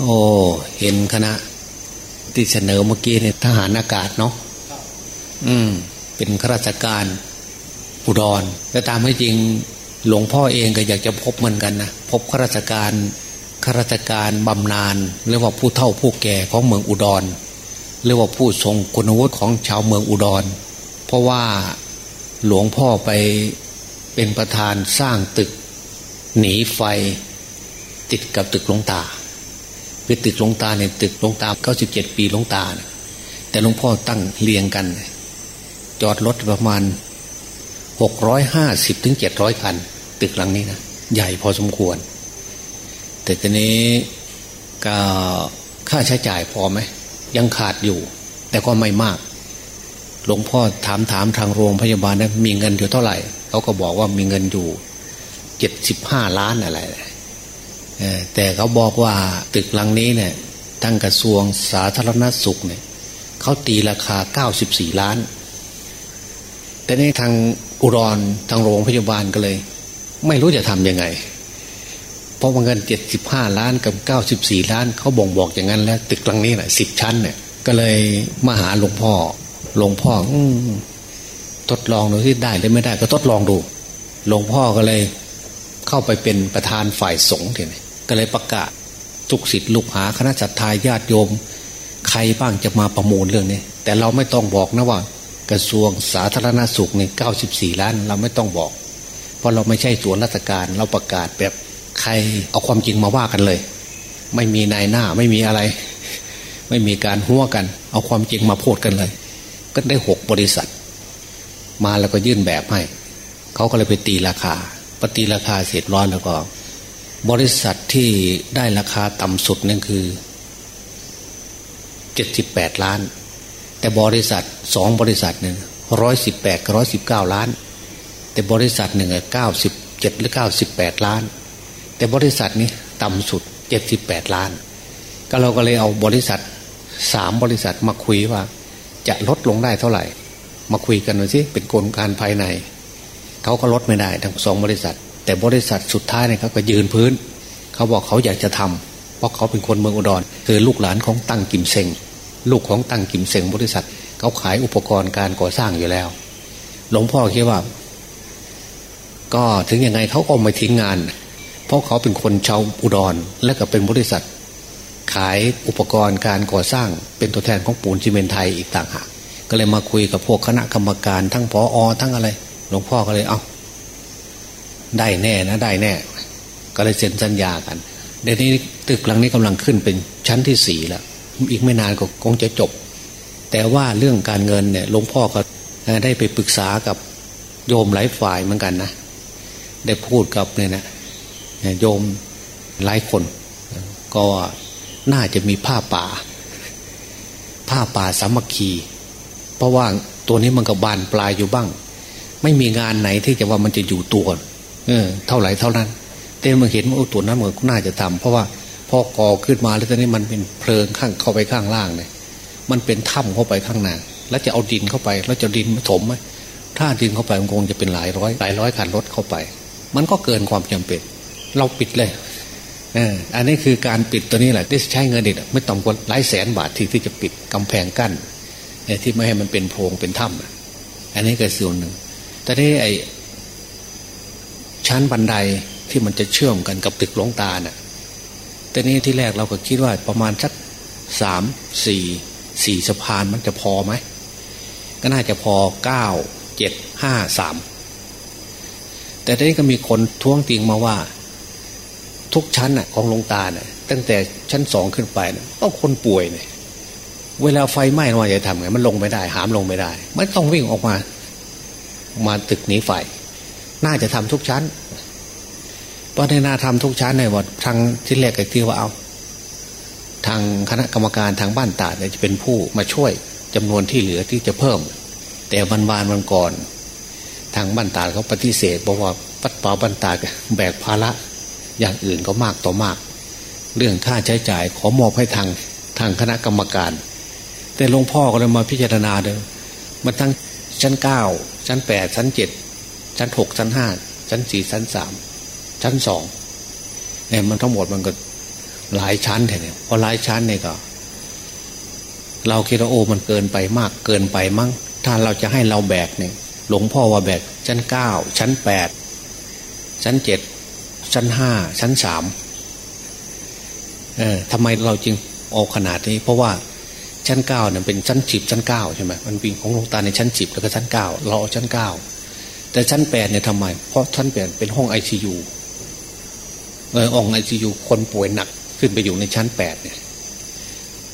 โอ้ เห็นคณะที่เสนอเมื่อกี้เนี่ยทหารอากาศเนาะอืม เป็นข้าราชการอุดรแต่ตามให้จริงหลวงพ่อเองก็อยากจะพบเหมือนกันนะพบข้าราชการข้าราชการบำนาญเรียกว่าผู้เฒ่าผู้แก่ของเมืองอุดรเรียกว่าผู้ทรงคุณวุฒิของชาวเมืองอุดร เพราะว่าหลวงพ่อไปเป็นประธานสร้างตึก หนีไฟ ติดกับตึกหลวงตา คือตึกหลวงตาเนี่ยตึกหลวงตาเก้าสิบเจ็ดปีหลวงตานะแต่หลวงพ่อตั้งเรียงกัน จอดรถประมาณหกร้อยห้าสิบถึงเจ็ดร้อยคัน ตึกหลังนี้นะใหญ่พอสมควร แต่ทีนี้ก็ค่าใช้จ่ายพอไหม ยังขาดอยู่ แต่ก็ไม่มาก หลวงพ่อถามถามทางโรงพยาบาลนะมีเงินอยู่เท่าไหร่ เขาก็บอกว่ามีเงินอยู่เจ็ดสิบห้าล้านอะไร แต่เขาบอกว่าตึกหลังนี้เนี่ยทั้งกระทรวงสาธารณสุขเนี่ยเขาตีราคาเก้าสิบสี่ล้าน แต่ในทางอุดรทางโรงพยาบาลก็เลย ไม่รู้จะทำยังไง เพราะว่าเงินเจ็ดสิบห้าล้านกับเก้าสิบสี่ล้าน เขาบ่งบอกอย่างนั้นแล้ว ตึกหลังนี้แหละสิบชั้นเนี่ยก็เลยมาหาหลวงพ่อหลวงพ่ออทดลองดูที่ได้หรือไม่ได้ก็ทดลองดู หลวงพ่อก็เลย เข้าไปเป็นประธานฝ่ายสงฆ์ทีนี้ ก็เลยประกาศทุกสิทธิ์ลูกหาคณะจัตตาญาติโยม ใครบ้างจะมาประมูลเรื่องนี้ แต่เราไม่ต้องบอกนะว่า กระทรวงสาธารณสุขเนี่ยเก้าสิบสี่ล้าน เราไม่ต้องบอก เพราะเราไม่ใช่ส่วนราชการเราประกาศแบบใครเอาความจริงมาว่ากันเลย ไม่มีนายหน้าไม่มีอะไร ไม่มีการหัวกัน เอาความจริงมาพูดกันเลย ก็ได้หกบริษัท มาแล้วก็ยื่นแบบให้เขาก็เลยไปตีราคาปฏิราคาเสร็จร้อยแล้วก็ บริษัทที่ได้ราคาต่ำสุดนั่นคือเจ็ดสิบแปดล้าน แต่บริษัทสองบริษัทหนึ่งร้อยสิบแปดกับร้อยสิบเก้าล้าน แต่บริษัทหนึ่งเก้าสิบเจ็ดหรือเก้าสิบแปดล้าน แต่บริษัทนี้ต่ำสุดเจ็ดสิบแปดล้าน ก็เราก็เลยเอาบริษัทสามบริษัทมาคุยว่า จะลดลงได้เท่าไหร่ มาคุยกันหน่อยสิเป็นกลการภายใน เขาก็ลดไม่ได้ทั้งสองบริษัท แต่บริษัทสุดท้ายเนี่ยเขาก็ยืนพื้น เขาบอกเขาอยากจะทำเพราะเขาเป็นคนเมืองอุดร คือลูกหลานของตั้งกิมเซงลูกของตั้งกิมเซงบริษัทเขาขายอุปกรณ์การก่อสร้างอยู่แล้ว หลวงพ่อคิดว่า ก็ถึงยังไงเขาก็ไม่ทิ้งงาน เพราะเขาเป็นคนชาวอุดร และก็เป็นบริษัท ขายอุปกรณ์การก่อสร้าง เป็นตัวแทนของปูนซีเมนไทยอีกต่างหากก็เลยมาคุยกับพวกคณะกรรมการทั้งพออทั้งอะไร หลวงพ่อก็เลยเอา ได้แน่นะได้แน่ ก็เลยเซ็นสัญญากันเดี๋ยวนี้ตึกหลังนี้กำลังขึ้นเป็นชั้นที่สี่แล้วอีกไม่นานก็คงจะจบ แต่ว่าเรื่องการเงินเนี่ยหลวงพ่อก็ได้ไปปรึกษากับโยมหลายฝ่ายเหมือนกันนะได้พูดกับเนี่ยนะโยมหลายคน ก็น่าจะมีผ้าป่า ผ้าป่าสามัคคี เพราะว่าตัวนี้มันก็บานปลายอยู่บ้าง ไม่มีงานไหนที่จะว่ามันจะอยู่ตัว เออ เท่าไหร่เท่านั้น แต่เมื่อเห็นว่าตัวนั้นเหมันน่าจะทำเพราะว่าพอก่อขึ้นมาแล้วตอนนี้มันเป็นเพลิงข้างเข้าไปข้างล่างเนี่ยมันเป็นถ้ำเข้าไปข้างหน้าแล้วจะเอาดินเข้าไป แล้วจะดินถมไหมถ้าดินเข้าไปมันคงจะเป็นหลายร้อยหลายร้อยคันรถเข้าไป มันก็เกินความจำเป็น เราปิดเลยเอออันนี้คือการปิดตัวนี้แหละที่ใช้เงินเด็ดไม่ต่ำกว่าหลายแสนบาทที่ที่จะปิดกำแพงกั้นที่ไม่ให้มันเป็นโพรงเป็นถ้ำอันนี้ก็ส่วนหนึ่งแต่ที่ไอ ชั้นบันไดที่มันจะเชื่อมกันกับตึกหลวงตาเนะ่ะแต่นี้ที่แรกเราก็คิดว่าประมาณสักสามสี่สี่สะพานมันจะพอไหมก็น่าจะพอเก้าเจ็ดห้าสามแต่ทีนี้ก็มีคนท้วงติงมาว่า ทุกชั้นน่ะของหลวงตาเนี่ยตั้งแต่ชั้นสองขึ้นไปต้องคนป่วยเนี่ยเวลาไฟไหม้ว่าจะทำไงมันลงไม่ได้ หามลงไม่ได้ไม่ต้องวิ่งออกมา มาตึกหนีไฟ น่าจะทำทุกชั้นเพราะในนาทำทุกชั้นในวัดทางที่แรกก็คือว่าเอา ทางคณะกรรมการทางบ้านตาเนี่ยจะเป็นผู้มาช่วยจำนวนที่เหลือที่จะเพิ่ม แต่วันวานวันก่อน ทางบ้านตาเขาปฏิเสธบอกว่าปัดเป่าบ้านตาแบกภาระอย่างอื่นก็มากต่อมาก เรื่องค่าใช้จ่ายขอมอบให้ทางทางคณะกรรมการ แต่หลวงพ่อก็เลยมาพิจารณาเดิมมันทั้งชั้นเก้าชั้นแปดชั้นเจ็ด ชั้นหกชั้นห้าชั้นสี่ชั้นสามชั้นสองเนี่ยมันทั้งหมดมันก็หลายชั้นเนี่ยพอหลายชั้นเนี่ยก็ เราคิดว่าโอ้มันเกินไปมากเกินไปมั้งถ้าเราจะให้เราแบกเนี่ยหลวงพ่อว่าแบกชั้นเก้าชั้นแปดชั้นเจ็ดชั้นห้าชั้นสามเออทำไมเราจึงออกขนาดนี้ เพราะว่าชั้นเก้าเนี่ยเป็นชั้นสิบชั้นเก้าใช่ไหมมันเป็นของหลวงตาในชั้นสิบแล้วก็ชั้นเก้าเราเอาชั้นเก้า แต่ชั้นแปดเนี่ยทำไม เพราะชั้นแปดเป็นห้องไอซียูเออห้องไอซียูคนป่วยหนักขึ้นไปอยู่ในชั้นแปดเนี่ย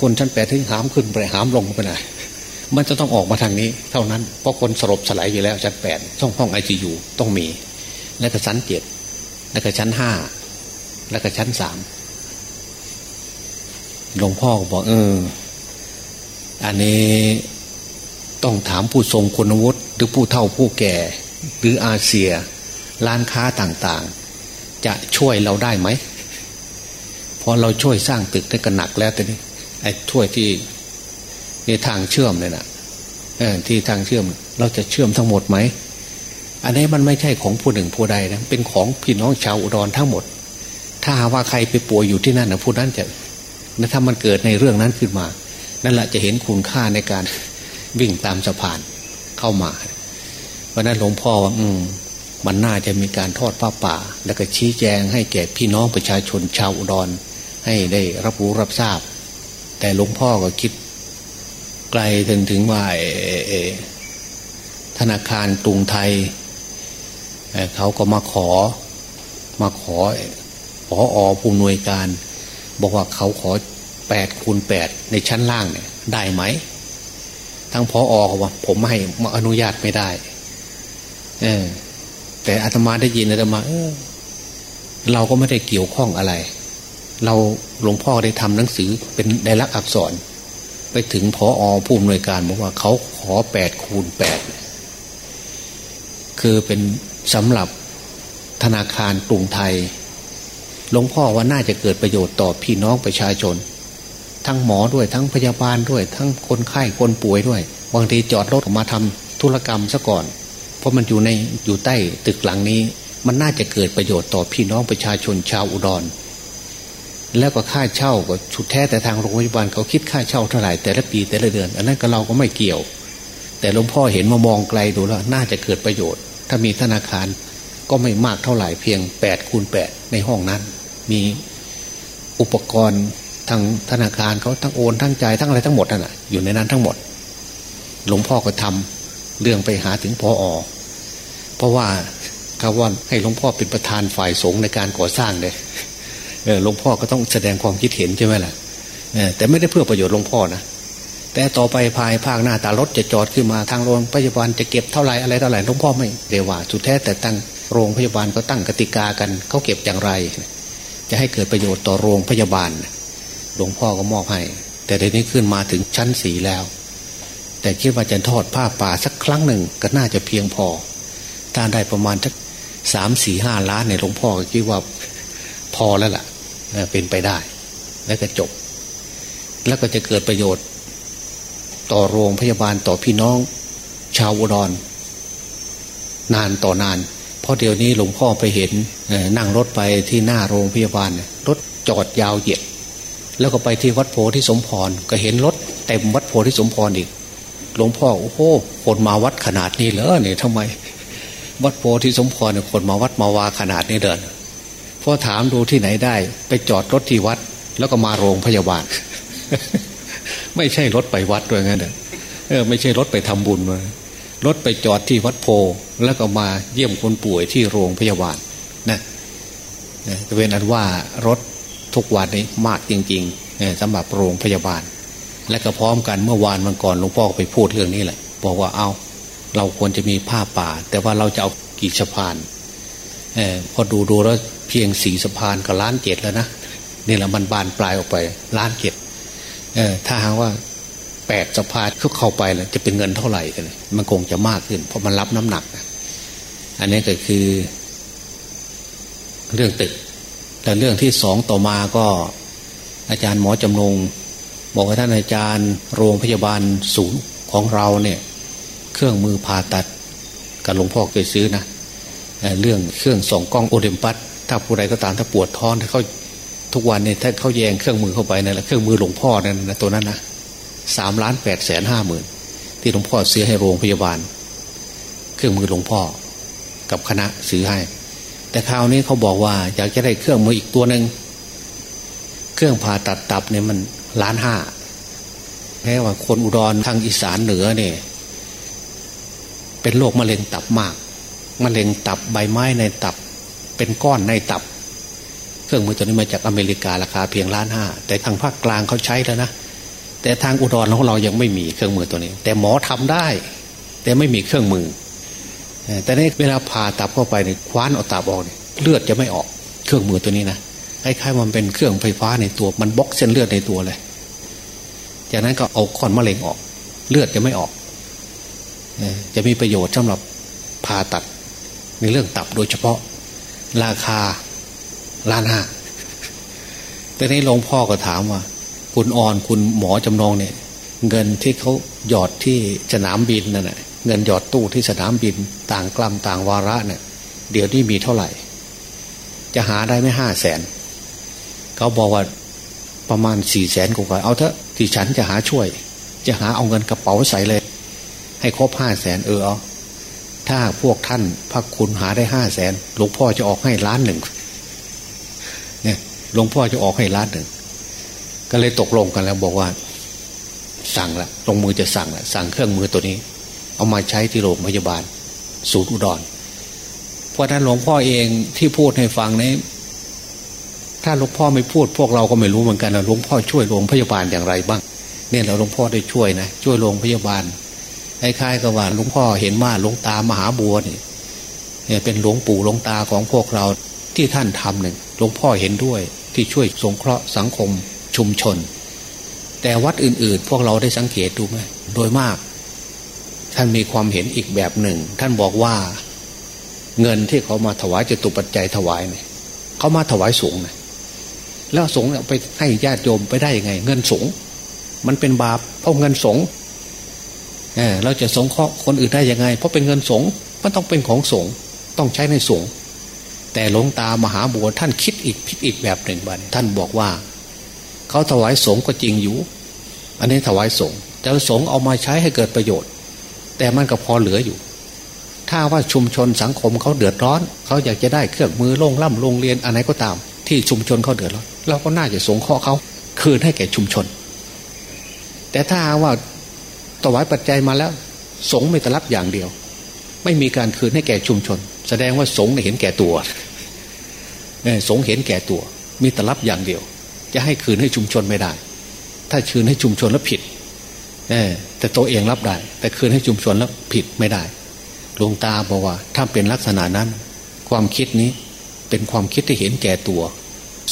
คนชั้นแปดที่หามขึ้นไปหามลงไปไหนมันจะต้องออกมาทางนี้ เท่านั้นเพราะคนสลบสลายอยู่แล้วชั้นแปดช่องห้องไอซียูต้องมี แล้วก็ชั้นเจ็ดแล้วก็ชั้นห้าแล้วก็ชั้นสามหลวงพ่อบอกเออ อันนี้ต้องถามผู้ทรงคุณวุฒิหรือผู้เฒ่าผู้แก่ หรืออาเซียร้านค้าต่างๆ จะช่วยเราได้ไหมพอเราช่วยสร้างตึกได้กันหนักแล้วแต่นี้ไอ้ช่วยที่ในทางเชื่อมเนี่ยนะที่ทางเชื่อม เราจะเชื่อมทั้งหมดไหมอันนี้มันไม่ใช่ของผู้หนึ่งผู้ใดนะเป็นของพี่น้องชาวอุดรทั้งหมด ถ้าว่าใครไปป่วยอยู่ที่นั่นนะผู้นั้นจะนะถ้ามันเกิดในเรื่องนั้นขึ้นมา นั่นแหละจะเห็นคุณค่าในการวิ่งตามสะพานเข้ามา เพราะนั้นหลวงพ่อว่าอืมมันน่าจะมีการทอดผ้าป่า แล้วก็ชี้แจงให้แก่พี่น้องประชาชนชาวอุดร ให้ได้รับรู้รับทราบ แต่หลวงพ่อก็คิด ไกลถึงถึงว่าธนาคารกรุงไทยเขาก็มาขอมาขอขออผู้หน่วยการ บอกว่าเขาขอแปดคูณแปดในชั้นล่างเนี่ยได้ไหมทั้งพออเขาว่าผมให้อนุญาตไม่ได้ เออ แต่อาตมาได้ยินอาตมาเออ เราก็ไม่ได้เกี่ยวข้องอะไร เราหลวงพ่อได้ทำหนังสือเป็นได้ลักอักษร ไปถึงพออผู้อำนวยการบอกว่าเขาขอแปดคูณแปดคือเป็นสำหรับธนาคารกรุงไทยหลวงพ่อว่าน่าจะเกิดประโยชน์ต่อพี่น้องประชาชน ทั้งหมอด้วยทั้งพยาบาลด้วย ทั้งคนไข้คนป่วยด้วยบางทีจอดรถออกมาทำธุรกรรมซะก่อน เพราะมันอยู่ในอยู่ใต้ตึกหลังนี้ มันน่าจะเกิดประโยชน์ต่อพี่น้องประชาชนชาวอุดร แล้วก็ค่าเช่าก็ชุดแท้แต่ทางโรงพยาบาลเขาคิดค่าเช่าเท่าไหร่แต่ละปีแต่ละเดือน อันนั้นก็เราก็ไม่เกี่ยว แต่หลวงพ่อเห็นมามองไกลดูแล้ว น่าจะเกิดประโยชน์ ถ้ามีธนาคารก็ไม่มากเท่าไหร่เพียงแปดคูณแปดในห้องนั้น มีอุปกรณ์ทางธนาคารเขาทั้งโอนทั้งจ่ายทั้งอะไรทั้งหมดนั่นแหะอยู่ในนั้นทั้งหมด หลวงพ่อก็ทำ เรื่องไปหาถึงพออเพราะว่าเขาว่าให้หลวงพ่อเป็นประธานฝ่ายสงฆ์ในการก่อสร้างเลยหลวงพ่อก็ต้องแสดงความคิดเห็นใช่ไหมล่ะแต่ไม่ได้เพื่อประโยชน์หลวงพ่อนะแต่ต่อไปภายภาคหน้าตารถจะจอดขึ้นมาทางโรงพยาบาลจะเก็บเท่าไรอะไรเท่าไหร่หลวงพ่อไม่เดี๋ยวว่าสุดแท้แต่ตั้งโรงพยาบาลก็ตั้งกติกากันเขาเก็บอย่างไร จะให้เกิดประโยชน์ต่อโรงพยาบาลหลวงพ่อก็มอบให้ แต่เดี๋ยวนี้ขึ้นมาถึงชั้นสีแล้ว แต่คิดว่าจะทอดผ้าป่าสักครั้งหนึ่งก็น่าจะเพียงพอ ถ้าได้ประมาณสักสามสี่ห้าล้านเนี่ยหลวงพ่อก็คิดว่าพอแล้วล่ะเป็นไปได้ แล้วก็จบ แล้วก็จะเกิดประโยชน์ ต่อโรงพยาบาลต่อพี่น้อง ชาวอุดรนานต่อนาน เพราะเดี๋ยวนี้หลวงพ่อไปเห็นนั่งรถไปที่หน้าโรงพยาบาลรถจอดยาวเหยียดแล้วก็ไปที่วัดโพธิสมพรก็เห็นรถเต็มวัดโพธิสมพรอีก หลวงพ่อโอ้โหคนมาวัดขนาดนี้เหรอเนี่ยทำไม วัดโพธิสมพรเนี่ยคนมาวัดมาวาขนาดนี้เดินพอถามดูที่ไหนได้ ไปจอดรถที่วัด แล้วก็มาโรงพยาบาล ไม่ใช่รถไปวัดด้วยงั้นเออไม่ใช่รถไปทำบุญมารถไปจอดที่วัดโพแล้วก็มาเยี่ยมคนป่วยที่โรงพยาบาลนะจะเป็นอันว่ารถทุกวันนี้มากจริงๆสำหรับโรงพยาบาล และก็พร้อมกันเมื่อวานมันก่อนหลวงพ่อไปพูดเรื่องนี้แหละ บอกว่าเอาเราควรจะมีผ้าป่า แต่ว่าเราจะเอากี่สะพานอพอดูดูแล้วเพียงสี่สะพานก็ล้านเจ็ดแล้วนะนี่แหละมันบานปลายออกไปล้านเจ็ดเออถ้าหากว่าแปดสะพานเขาเข้าไปแล้วจะเป็นเงินเท่าไหร่กันมันคงจะมากขึ้น เพราะมันรับน้ำหนัก อันนี้ก็คือ เรื่องตึก แต่เรื่องที่สองต่อมาก็ อาจารย์หมอจำนง บอกว่าท่านอาจารย์ โรงพยาบาลศูนย์ของเราเนี่ย เครื่องมือผ่าตัดกับหลวงพ่อเคยซื้อนะเรื่องเครื่องส่องกล้องโอเดมปัสถ้าผู้ใดก็ตามถ้าปวดท้องถ้าเขาทุกวันเนี่ยถ้าเขาแยงเครื่องมือเข้าไปนั่นแหละเครื่องมือหลวงพ่อนั่นนะตัวนั้นนะสามล้านแปดแสนห้าหมื่นที่หลวงพ่อซื้อให้โรงพยาบาล เครื่องมือหลวงพ่อ กับคณะซื้อให้ แต่คราวนี้เขาบอกว่า อยากจะได้เครื่องมืออีกตัวหนึ่งเครื่องผ่าตัดตับเนี่ยมัน ล้านห้าแค่ว่าคนอุดรทางอีสานเหนือเนี่ยเป็นโรคมะเร็งตับมากมะเร็งตับใบไม้ในตับ เป็นก้อนในตับ เครื่องมือตัวนี้มาจากอเมริการาคาเพียงล้านห้าแต่ทางภาคกลางเขาใช้แล้วนะแต่ทางอุดรของเรายังไม่มีเครื่องมือตัวนี้ แต่หมอทำได้ แต่ไม่มีเครื่องมือ แต่ในเวลาผ่าตับเข้าไปเนี่ยคว้านเอาตับออกเลือดจะไม่ออกเครื่องมือตัวนี้นะ คล้ายๆมันเป็นเครื่องไฟฟ้าในตัว มันบล็อกเส้นเลือดในตัวเลย จากนั้นก็เอาก้อนมะเร็งออก เลือดจะไม่ออก จะมีประโยชน์สำหรับผ่าตัดในเรื่องตับโดยเฉพาะ ราคาล้านห้าแต่นี้หลวงพ่อก็ถามว่า คุณอ่อนคุณหมอจำนองเนี่ย เงินที่เขาหยอดที่สนามบินนั่นแหละเงินหยอดตู้ที่สนามบิน ต่างกลัมต่างวาระเนี่ยเดี๋ยวนี้มีเท่าไหร่ จะหาได้ไม่ห้าแสน เขาบอกว่าประมาณสี่แสนกว่าเอาเถอะที่ฉันจะหาช่วย จะหาเอาเงินกระเป๋าใส่เลย ให้ครบห้าแสนเออเอาถ้าพวกท่านพระคุณหาได้ห้าแสนหลวงพ่อจะออกให้ล้านหนึ่งเนี่ยหลวงพ่อจะออกให้ล้านหนึ่งก็เลยตกลงกันแล้วบอกว่า สั่งละลงมือจะสั่งละสั่งเครื่องมือตัวนี้ เอามาใช้ที่โรงพยาบาล ศูนย์อุดรเพราะนั้นหลวงพ่อเองที่พูดให้ฟังนี้ ถ้าหลวงพ่อไม่พูดพวกเราก็ไม่รู้เหมือนกันนะหลวงพ่อช่วยโรงพยาบาลอย่างไรบ้าง เนี่ยเราหลวงพ่อได้ช่วยนะช่วยโรงพยาบาลคล้ายๆกับว่าหลวงพ่อเห็นว่าหลวงตามหาบัวนี่เป็นหลวงปู่หลวงตาของพวกเราที่ท่านทำหนึ่งหลวงพ่อเห็นด้วยที่ช่วยสงเคราะห์สังคมชุมชน แต่วัดอื่นๆ พวกเราได้สังเกตดูไหมโดยมาก ท่านมีความเห็นอีกแบบหนึ่ง ท่านบอกว่า เงินที่เขามาถวายจะตุปัจจัยถวายเนี่ยเขามาถวายสูงนะ แล้วสงฆ์ไปให้ญาติโยมไปได้ยังไง เงินสงมันเป็นบาปเพราะเงินสงเเราจะสงเคราะห์คนอื่นได้ยังไง เพราะเป็นเงินสงมันต้องเป็นของสงต้องใช้ในสงแต่หลวงตามหาบัวท่านคิดอีกพิดอีกแบบหนึ่งบันท่านบอกว่า เขาถวายสงก็จริงอยู่ อันนี้ถวายสงแต่สงเอามาใช้ให้เกิดประโยชน์ แต่มันก็พอเหลืออยู่ ถ้าว่าชุมชนสังคมเขาเดือดร้อน เขาอยากจะได้เครื่องมือโรงล่ำโรงเรียนอะไรก็ตาม ที่ชุมชนเขาเดือดร้อน เราก็น่าจะสงเคราะห์เขาคืนให้แก่ชุมชน แต่ถ้าว่าถวายปัจจัยมาแล้ว สงไม่ตรับอย่างเดียว ไม่มีการคืนให้แก่ชุมชน แสดงว่าสงเห็นแก่ตัวสงเห็นแก่ตัว มีตรับอย่างเดียว จะให้คืนให้ชุมชนไม่ได้ ถ้าคืนให้ชุมชนแล้วผิดแต่ตัวเองรับได้ แต่คืนให้ชุมชนแล้วผิดไม่ได้หลวงตาบอกว่า ถ้าเป็นลักษณะนั้น ความคิดนี้เป็นความคิดที่เห็นแก่ตัว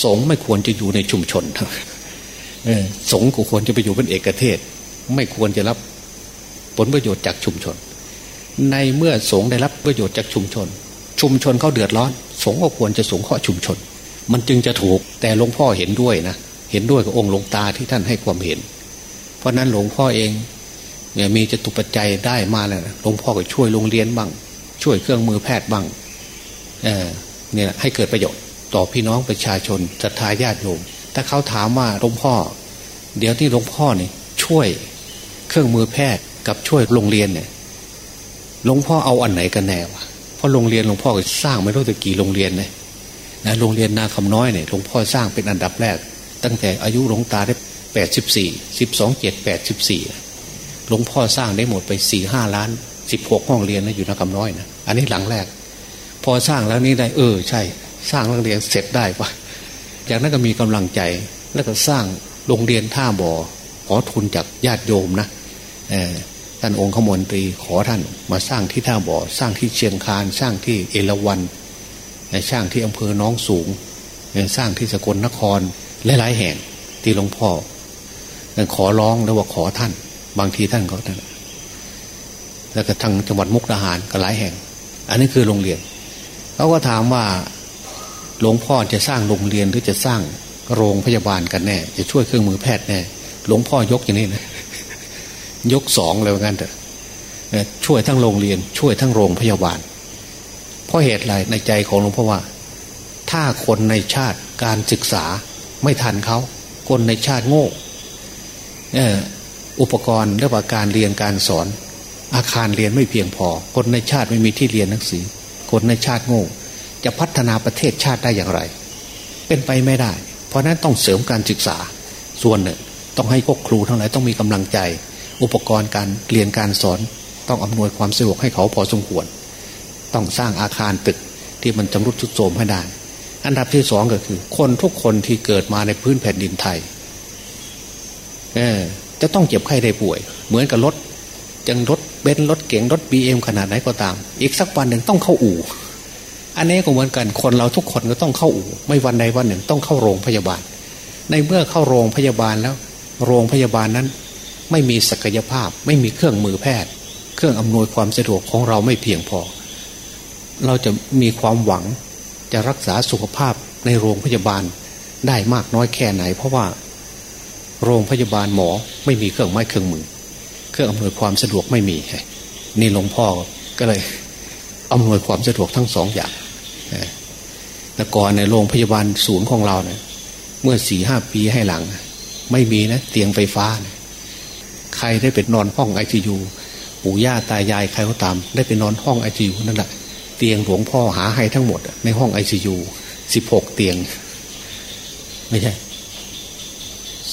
สงไม่ควรจะอยู่ในชุมชนสงก็ควรจะไปอยู่เป็นเอกเทศ ไม่ควรจะรับผลประโยชน์จากชุมชน ในเมื่อสงได้รับประโยชน์จากชุมชน ชุมชนเขาเดือดร้อน สงก็ควรจะสงเคราะห์ชุมชน มันจึงจะถูกแต่หลวงพ่อเห็นด้วยนะเห็นด้วยกับองค์หลวงตาที่ท่านให้ความเห็น เพราะนั้นหลวงพ่อเองเนี่ยมีจตุปัจจัยได้มาแล้วหลวงพ่อก็ช่วยโรงเรียนบ้าง ช่วยเครื่องมือแพทย์บ้างเออเนี่ยให้เกิดประโยชน์ ต่อพี่น้องประชาชนศรัทธาญาติโยมถ้าเขาถามว่าหลวงพ่อ เดี๋ยวที่หลวงพ่อเนี่ยช่วยเครื่องมือแพทย์กับช่วยโรงเรียนเนี่ยหลวงพ่อเอาอันไหนกันแน่วะเพราะโรงเรียนหลวงพ่อก็สร้างไม่รู้จะกี่โรงเรียนเลยนะโรงเรียนนาคำน้อยเนี่ยหลวงพ่อสร้างเป็นอันดับแรก ตั้งแต่อายุหลวงตาได้แปดสิบสี่สิบสองเจ็ดแปดสิบสี่หลวงพ่อสร้างได้หมดไปสี่ห้าล้านสิบหกห้องเรียนนะอยู่นาคำน้อยนะอันนี้หลังแรก พอสร้างแล้วนี้ได้เออใช่ สร้างโรงเรียนเสร็จได้ปะจากนั้นก็มีกำลังใจแล้วก็สร้างโรงเรียนท่าบ่อขอทุนจากญาติโยมนะท่านองค์ขมนตรีขอท่านมาสร้างที่ท่าบ่อ สร้างที่เชียงคาน สร้างที่เอราวันสร้างที่อำเภอน้องสูง สร้างที่สกลนครหลายๆแห่งที่หลวงพ่อขอร้องแล้วว่าขอท่าน บางทีท่านก็ท่านแล้วก็ทางจังหวัดมุกดาหารก็หลายแห่ง อันนี้คือโรงเรียนเขาก็ถามว่า หลวงพ่อจะสร้างโรงเรียนหรือจะสร้างโรงพยาบาลกันแน่ จะช่วยเครื่องมือแพทย์แน่หลวงพ่อยกอย่างนี้นะยกสองเลยกันเถอะช่วยทั้งโรงเรียน ช่วยทั้งโรงพยาบาล เพราะเหตุไรในใจของหลวงพ่อว่า ถ้าคนในชาติการศึกษาไม่ทันเขาคนในชาติโง่อุปกรณ์เรื่องการเรียนการสอน อาคารเรียนไม่เพียงพอ คนในชาติไม่มีที่เรียนหนังสือ คนในชาติโง่ จะพัฒนาประเทศชาติได้อย่างไร เป็นไปไม่ได้ เพราะนั้นต้องเสริมการศึกษา ส่วนหนึ่งต้องให้พวกครูทั้งหลายต้องมีกำลังใจ อุปกรณ์การเรียนการสอน ต้องอำนวยความสะดวกให้เขาพอสมควร ต้องสร้างอาคารตึกที่มันจำรุดทุดโทรมให้ได้ อันดับที่สองก็คือ คนทุกคนที่เกิดมาในพื้นแผ่นดินไทยเออจะต้องเจ็บไข้ได้ป่วย เหมือนกับรถจังรถเบนซ์รถเก๋งรถบีเอ็มขนาดไหนก็ตาม อีกสักวันหนึ่งต้องเข้าอู่ อันนี้ก็เหมือนกันคนเราทุกคนก็ต้องเข้าอู่ไม่วันใดวันหนึ่งต้องเข้าโรงพยาบาล ในเมื่อเข้าโรงพยาบาลแล้ว โรงพยาบาลนั้น ไม่มีศักยภาพ ไม่มีเครื่องมือแพทย์ เครื่องอำนวยความสะดวกของเราไม่เพียงพอ เราจะมีความหวังจะรักษาสุขภาพในโรงพยาบาลได้มากน้อยแค่ไหน เพราะว่า โรงพยาบาลหมอไม่มีเครื่องไม้เครื่องมือ เครื่องอำนวยความสะดวกไม่มีนี่หลวงพ่อก็เลย อำนวยความสะดวกทั้งสองอย่างแต่ก่อนในโรงพยาบาลศูนย์ของเราเนี่ยเมื่อสี่ห้าปีให้หลัง ไม่มีนะเตียงไฟฟ้านะใครได้เป็นอนห้องไอซียูปู่ย่าตายายใครก็ตาม ได้ไปนอนห้องไอซียูนั่นแหละเตียงหลวงพ่อหาให้ทั้งหมด ในห้องไอซียูสิบหกเตียง ไม่ใช่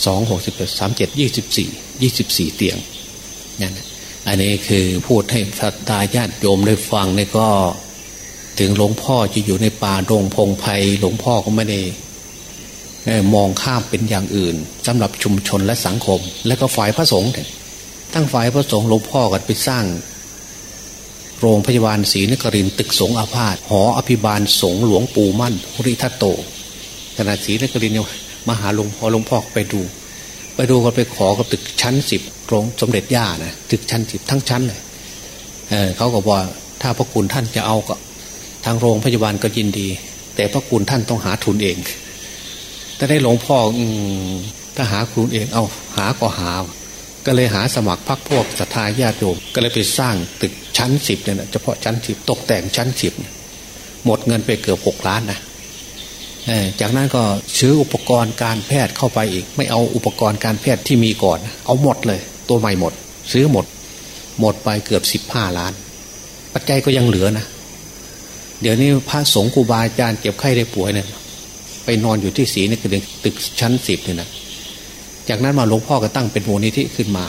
สองหกสิบแปดสามเจ็ดยี่สิบสี่ยี่สิบสี่เตียงนั่น อันนี้คือพูดให้สัตาญาติโยมได้ฟังเนี่ยก็ ถึงหลวงพ่อจะอยู่ในป่าดงพงไพ่หลวงพ่อก็ไม่ได้มองข้ามเป็นอย่างอื่นสำหรับชุมชนและสังคม และก็ฝ่ายพระสงฆ์ตั้งฝ่ายพระสงฆ์หลวงพ่อก็ไปสร้าง โรงพยาบาลศรีนครินตึกสงอาพาธหออภิบาลสงหลวงปู่มั่นภูริทัตโตขณะศรีนครินเนี่ยมาหาหลวงพ่อหลวงพ่อไปดู ไปดูก็ไปขอกับตึกชั้นสิบโรงสมเด็จย่านะตึกชั้นสิบทั้งชั้นเลยเเขาก็บอกถ้าพระคุณท่านจะเอาก็ทางโรงพยาบาลก็ยินดี แต่พระคุณท่านต้องหาทุนเองแต่ได้หลวงพ่ออืถ้าหาคุณเองเอาหาก็หา ก็เลยหาสมัครพักพวกศรัทธาญาติโยมก็เลยไปสร้างตึกชั้นสิบเนี่ยนะเฉพาะชั้นสิบตกแต่งชั้นสิบหมดเงินไปเกือบหกล้านนะ จากนั้นก็ซื้ออุปกรณ์การแพทย์เข้าไปอีก ไม่เอาอุปกรณ์การแพทย์ที่มีก่อน เอาหมดเลย ตัวใหม่หมด ซื้อหมด หมดไปเกือบสิบห้าล้าน ปัจจัยก็ยังเหลือนะเดี๋ยวนี้พระสงฆ์ครูบาอาจารย์เจ็บไข้ได้ป่วยเนี่ยไปนอนอยู่ที่สีนี่คือตึกชั้นสิบเนี่ยนะจากนั้นมาหลวงพ่อก็ตั้งเป็นมูลนิธิขึ้นมา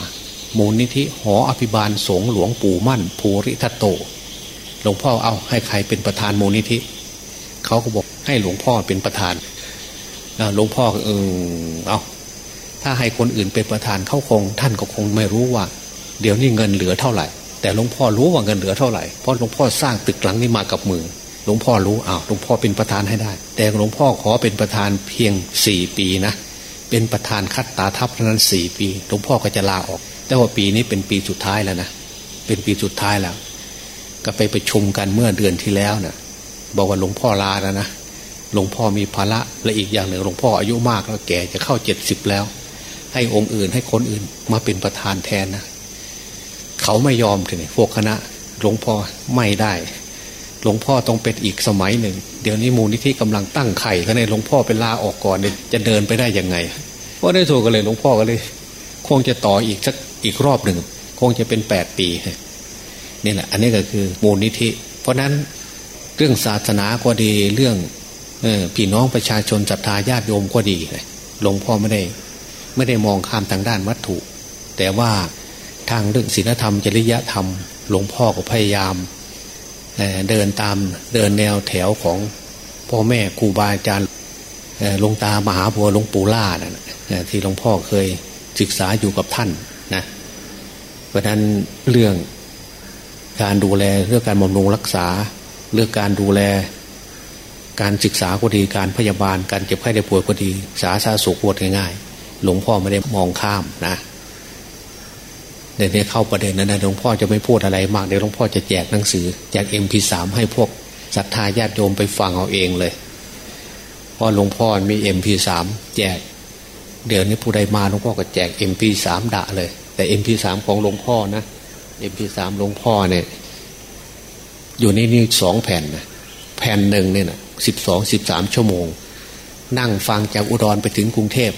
มูลนิธิหออภิบาลสงหลวงปู่มั่น ภูริทัตโต หลวงพ่อเอาให้ใครเป็นประธานมูลนิธิ เขาก็บอกให้หลวงพ่อเป็นประธานหลวงพ่อเออเอาถ้าให้คนอื่นเป็นประธานเขาคง ท่านก็คงไม่รู้ว่า เดี๋ยวนี้เงินเหลือเท่าไหร่ แต่หลวงพ่อรู้ว่าเงินเหลือเท่าไหร่เพราะหลวงพ่อสร้างตึกหลังนี้มากับมือหลวงพ่อรู้อ้าวหลวงพ่อเป็นประธานให้ได้ แต่หลวงพ่อขอเป็นประธานเพียงสี่ปีนะเป็นประธานคัดตาทัพนั้นสี่ปีหลวงพ่อก็จะลาออก แต่ว่าปีนี้เป็นปีสุดท้ายแล้วนะเป็นปีสุดท้ายแล้ว ก็ไปประชุมกันเมื่อเดือนที่แล้วนะ่ะ บอกว่าหลวงพ่อลาแล้วนะหลวงพ่อมีภาระและอีกอย่างหนึ่งหลวงพ่ออายุมากแล้วแก่จะเข้าเจ็ดสิบแล้ว ให้องค์อื่นให้คนอื่นมาเป็นประธานแทนนะเขาไม่ยอมเลยพวกคณะหลวงพ่อไม่ได้ หลวงพ่อต้องเป็นอีกสมัยหนึ่ง เดี๋ยวนี้มูลนิธิกำลังตั้งไข่ก็ในหลวงพ่อเป็นลาออกก่อนจะเดินไปได้ยังไงเพราะได้ถูกกันเลยหลวงพ่อก็เลย คงจะต่ออีกสักอีกรอบหนึ่งคงจะเป็นแปดปีนี่แหละอันนี้ก็คือมูลนิธิ เพราะนั้น เรื่องศาสนาก็ดีเรื่องพี่น้องประชาชนศรัทธาญาติโยมก็ดีหลวงพ่อไม่ได้ ไม่ได้มองข้ามทางด้านวัตถุ แต่ว่าทางเรื่องศีลธรรมจริยธรรม หลวงพ่อก็พยายามเเดินตามเดินแนวแถวของพ่อแม่ครูบาอาจารย์หลวงตามหาบัวหลวงปู่ล่านะที่หลวงพ่อเคยศึกษาอยู่กับท่านนะเพราะนั้นเรื่องการดูแลเรื่องการบำรุงรักษา เรื่องการดูแล การศึกษาก็ดีการพยาบาล การเจ็บไข้ได้ป่วยก็ดี สาธารณสุขวดง่ายๆ หลวงพ่อไม่ได้มองข้ามนะเดี๋ยวนี้เข้าประเด็นนั้นนะหลวงพ่อจะไม่พูดอะไรมากเดี๋ยวหลวงพ่อจะแจกหนังสือแจกเอ็มพีสามให้พวกศรัทธาญาติโยมไปฟังเอาเองเลยเพราะหลวงพ่อมีเอ็มพีสามแจก เดี๋ยวนี้ผู้ใดมาหลวงพ่อก็แจกเอ็มพีสามด่าเลย แต่เอ็มพีสามของหลวงพ่อนะเอ็มพีสามหลวงพ่อเนี่ย อยู่ในนี้สองแผ่นนะแผ่นหนึ่งเนี่ยนะสิบสองสิบสามชั่วโมง นั่งฟังจากอุดรไปถึงกรุงเทพ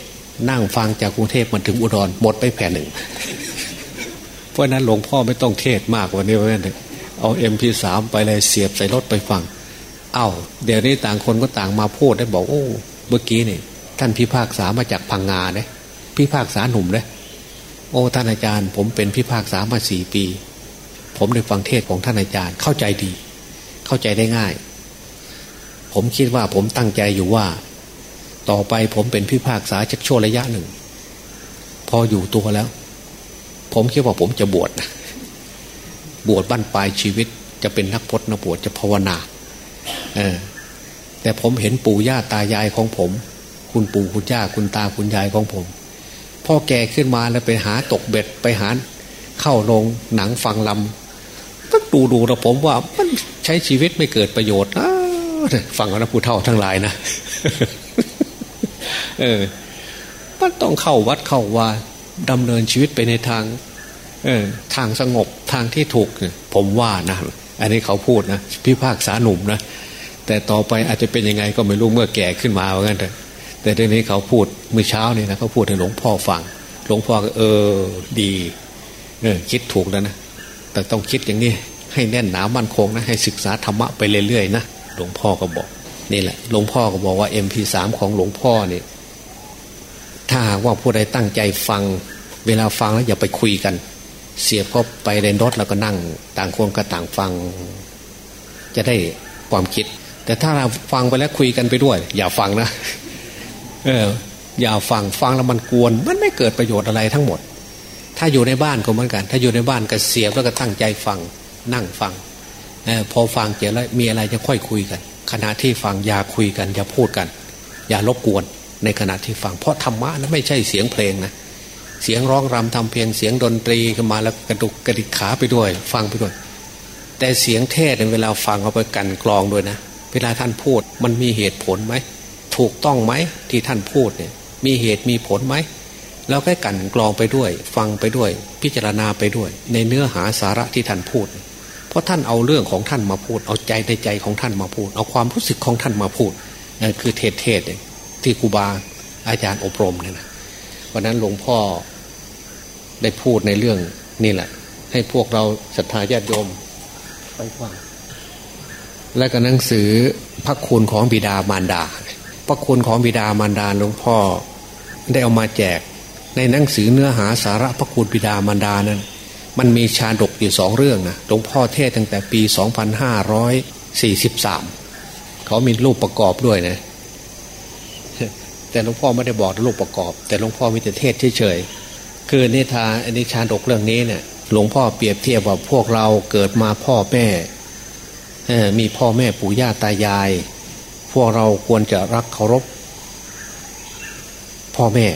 นั่งฟังจากกรุงเทพมาถึงอุดรหมดไปแผ่นหนึ่ง เพราะนั้นหลวงพ่อไม่ต้องเทศน์มากกว่านี้เพราะนั้นเอาเอ็มพีสามไปเลยเสียบใส่รถไปฟัง เอา้า เดี๋ยวนี้ต่างคนก็ต่างมาพูดได้บอกโอ้ เมื่อกี้นี่ท่านพิพากษามาจากพังงาเนี่ยพิพากษาหนุ่มเลยโอ้ท่านอาจารย์ ผมเป็นพิพากษามาสี่ปี ผมได้ฟังเทศของท่านอาจารย์เข้าใจดี เข้าใจได้ง่าย ผมคิดว่าผมตั้งใจอยู่ว่า ต่อไปผมเป็นพิพากษาจักช่วระยะหนึ่ง พออยู่ตัวแล้ว ผมคิดว่าผมจะบวชนะบวชบั้นปลายชีวิต จะเป็นนักพจนบวชจะภาวนาเออแต่ผมเห็นปู่ย่าตายายของผม คุณปู่คุณย่าคุณตาคุณยายของผมพ่อแก่ขึ้นมาแล้วไปหาตกเบ็ดไปหาเข้าลงหนังฟังลำ ต้องดูดูนะผมว่ามันใช้ชีวิตไม่เกิดประโยชน์นะฟังนะผู้เฒ่าทั้งหลายนะเออมันต้องเข้าวัดเข้าว่าดำเนินชีวิตไปในทาง เออทางสงบทางที่ถูก ผมว่านะอันนี้เขาพูดนะพิพากษาหนุ่มนะแต่ต่อไปอาจจะเป็นยังไงก็ไม่รู้เมื่อแก่ขึ้นมาเหมือนกันแต่แต่เรื่องนี้เขาพูดเมื่อเช้านี่นะเขาพูดให้หลวงพ่อฟัง หลวงพ่อก็เออดีเออคิดถูกแล้วนะ แต่ต้องคิดอย่างนี้ให้แน่นหนามั่นคงนะให้ศึกษาธรรมะไปเรื่อยๆนะหลวงพ่อก็บอกนี่แหละหลวงพ่อก็บอกว่า MP3 ของหลวงพ่อเนี่ยถ้าหากว่าผู้ใดตั้งใจฟัง เวลาฟังแล้วอย่าไปคุยกัน เสียบก็ไปในรถแล้วก็นั่ง ต่างคนก็ต่างฟัง จะได้ความคิด แต่ถ้าเราฟังไปแล้วคุยกันไปด้วย อย่าฟังนะ เออ อย่าฟังฟังแล้วมันกวน มันไม่เกิดประโยชน์อะไรทั้งหมด ถ้าอยู่ในบ้านก็เหมือนกัน ถ้าอยู่ในบ้านก็เสียบแล้วก็ตั้งใจฟังนั่งฟังอพอฟังเจอแล้วมีอะไรจะค่อยคุยกัน ขณะที่ฟังอย่าคุยกัน อย่าพูดกัน อย่ารบกวนในขณะที่ฟัง เพราะธรรมะนั้นไม่ใช่เสียงเพลงนะเสียงร้องรำทำเพลงเสียงดนตรีขึ้นมาแล้วกระดุกกระดิกขาไปด้วย ฟังไปด้วย แต่เสียงเทศเวลาฟังเอาไปกันกรองด้วยนะ เวลาท่านพูดมันมีเหตุผลไหมถูกต้องไหมที่ท่านพูดเนี่ยมีเหตุมีผลไหม แล้วก็กันกรองไปด้วย ฟังไปด้วย พิจารณาไปด้วย ในเนื้อหาสาระที่ท่านพูด เพราะท่านเอาเรื่องของท่านมาพูด เอาใจในใจของท่านมาพูด เอาความรู้สึกของท่านมาพูดนั่นคือเทศเทศที่ครูบาอาจารย์อบรมเนี่ยนะวันนั้นหลวงพ่อได้พูดในเรื่องนี่แหละ ให้พวกเราศรัทธาญาติโยมไปฟังและก็หนังสือพระคุณของบิดามารดา พระคุณของบิดามารดาหลวงพ่อได้เอามาแจก ในหนังสือเนื้อหาสาระพระคุณบิดามารดานั้น มันมีชาดกอยู่สองเรื่องนะหลวงพ่อเทศตั้งแต่ปี 2543 เขามีรูปประกอบด้วยนะ แต่หลวงพ่อไม่ได้บอกรูปประกอบ แต่หลวงพ่อมีแต่เทศเฉยๆคือนิทานอนิชาดกเรื่องนี้เนี่ยหลวงพ่อเปรียบเทียบว่าพวกเราเกิดมาพ่อแม่มีพ่อแม่ปู่ย่าตายาย พวกเราควรจะรักเคารพพ่อแม่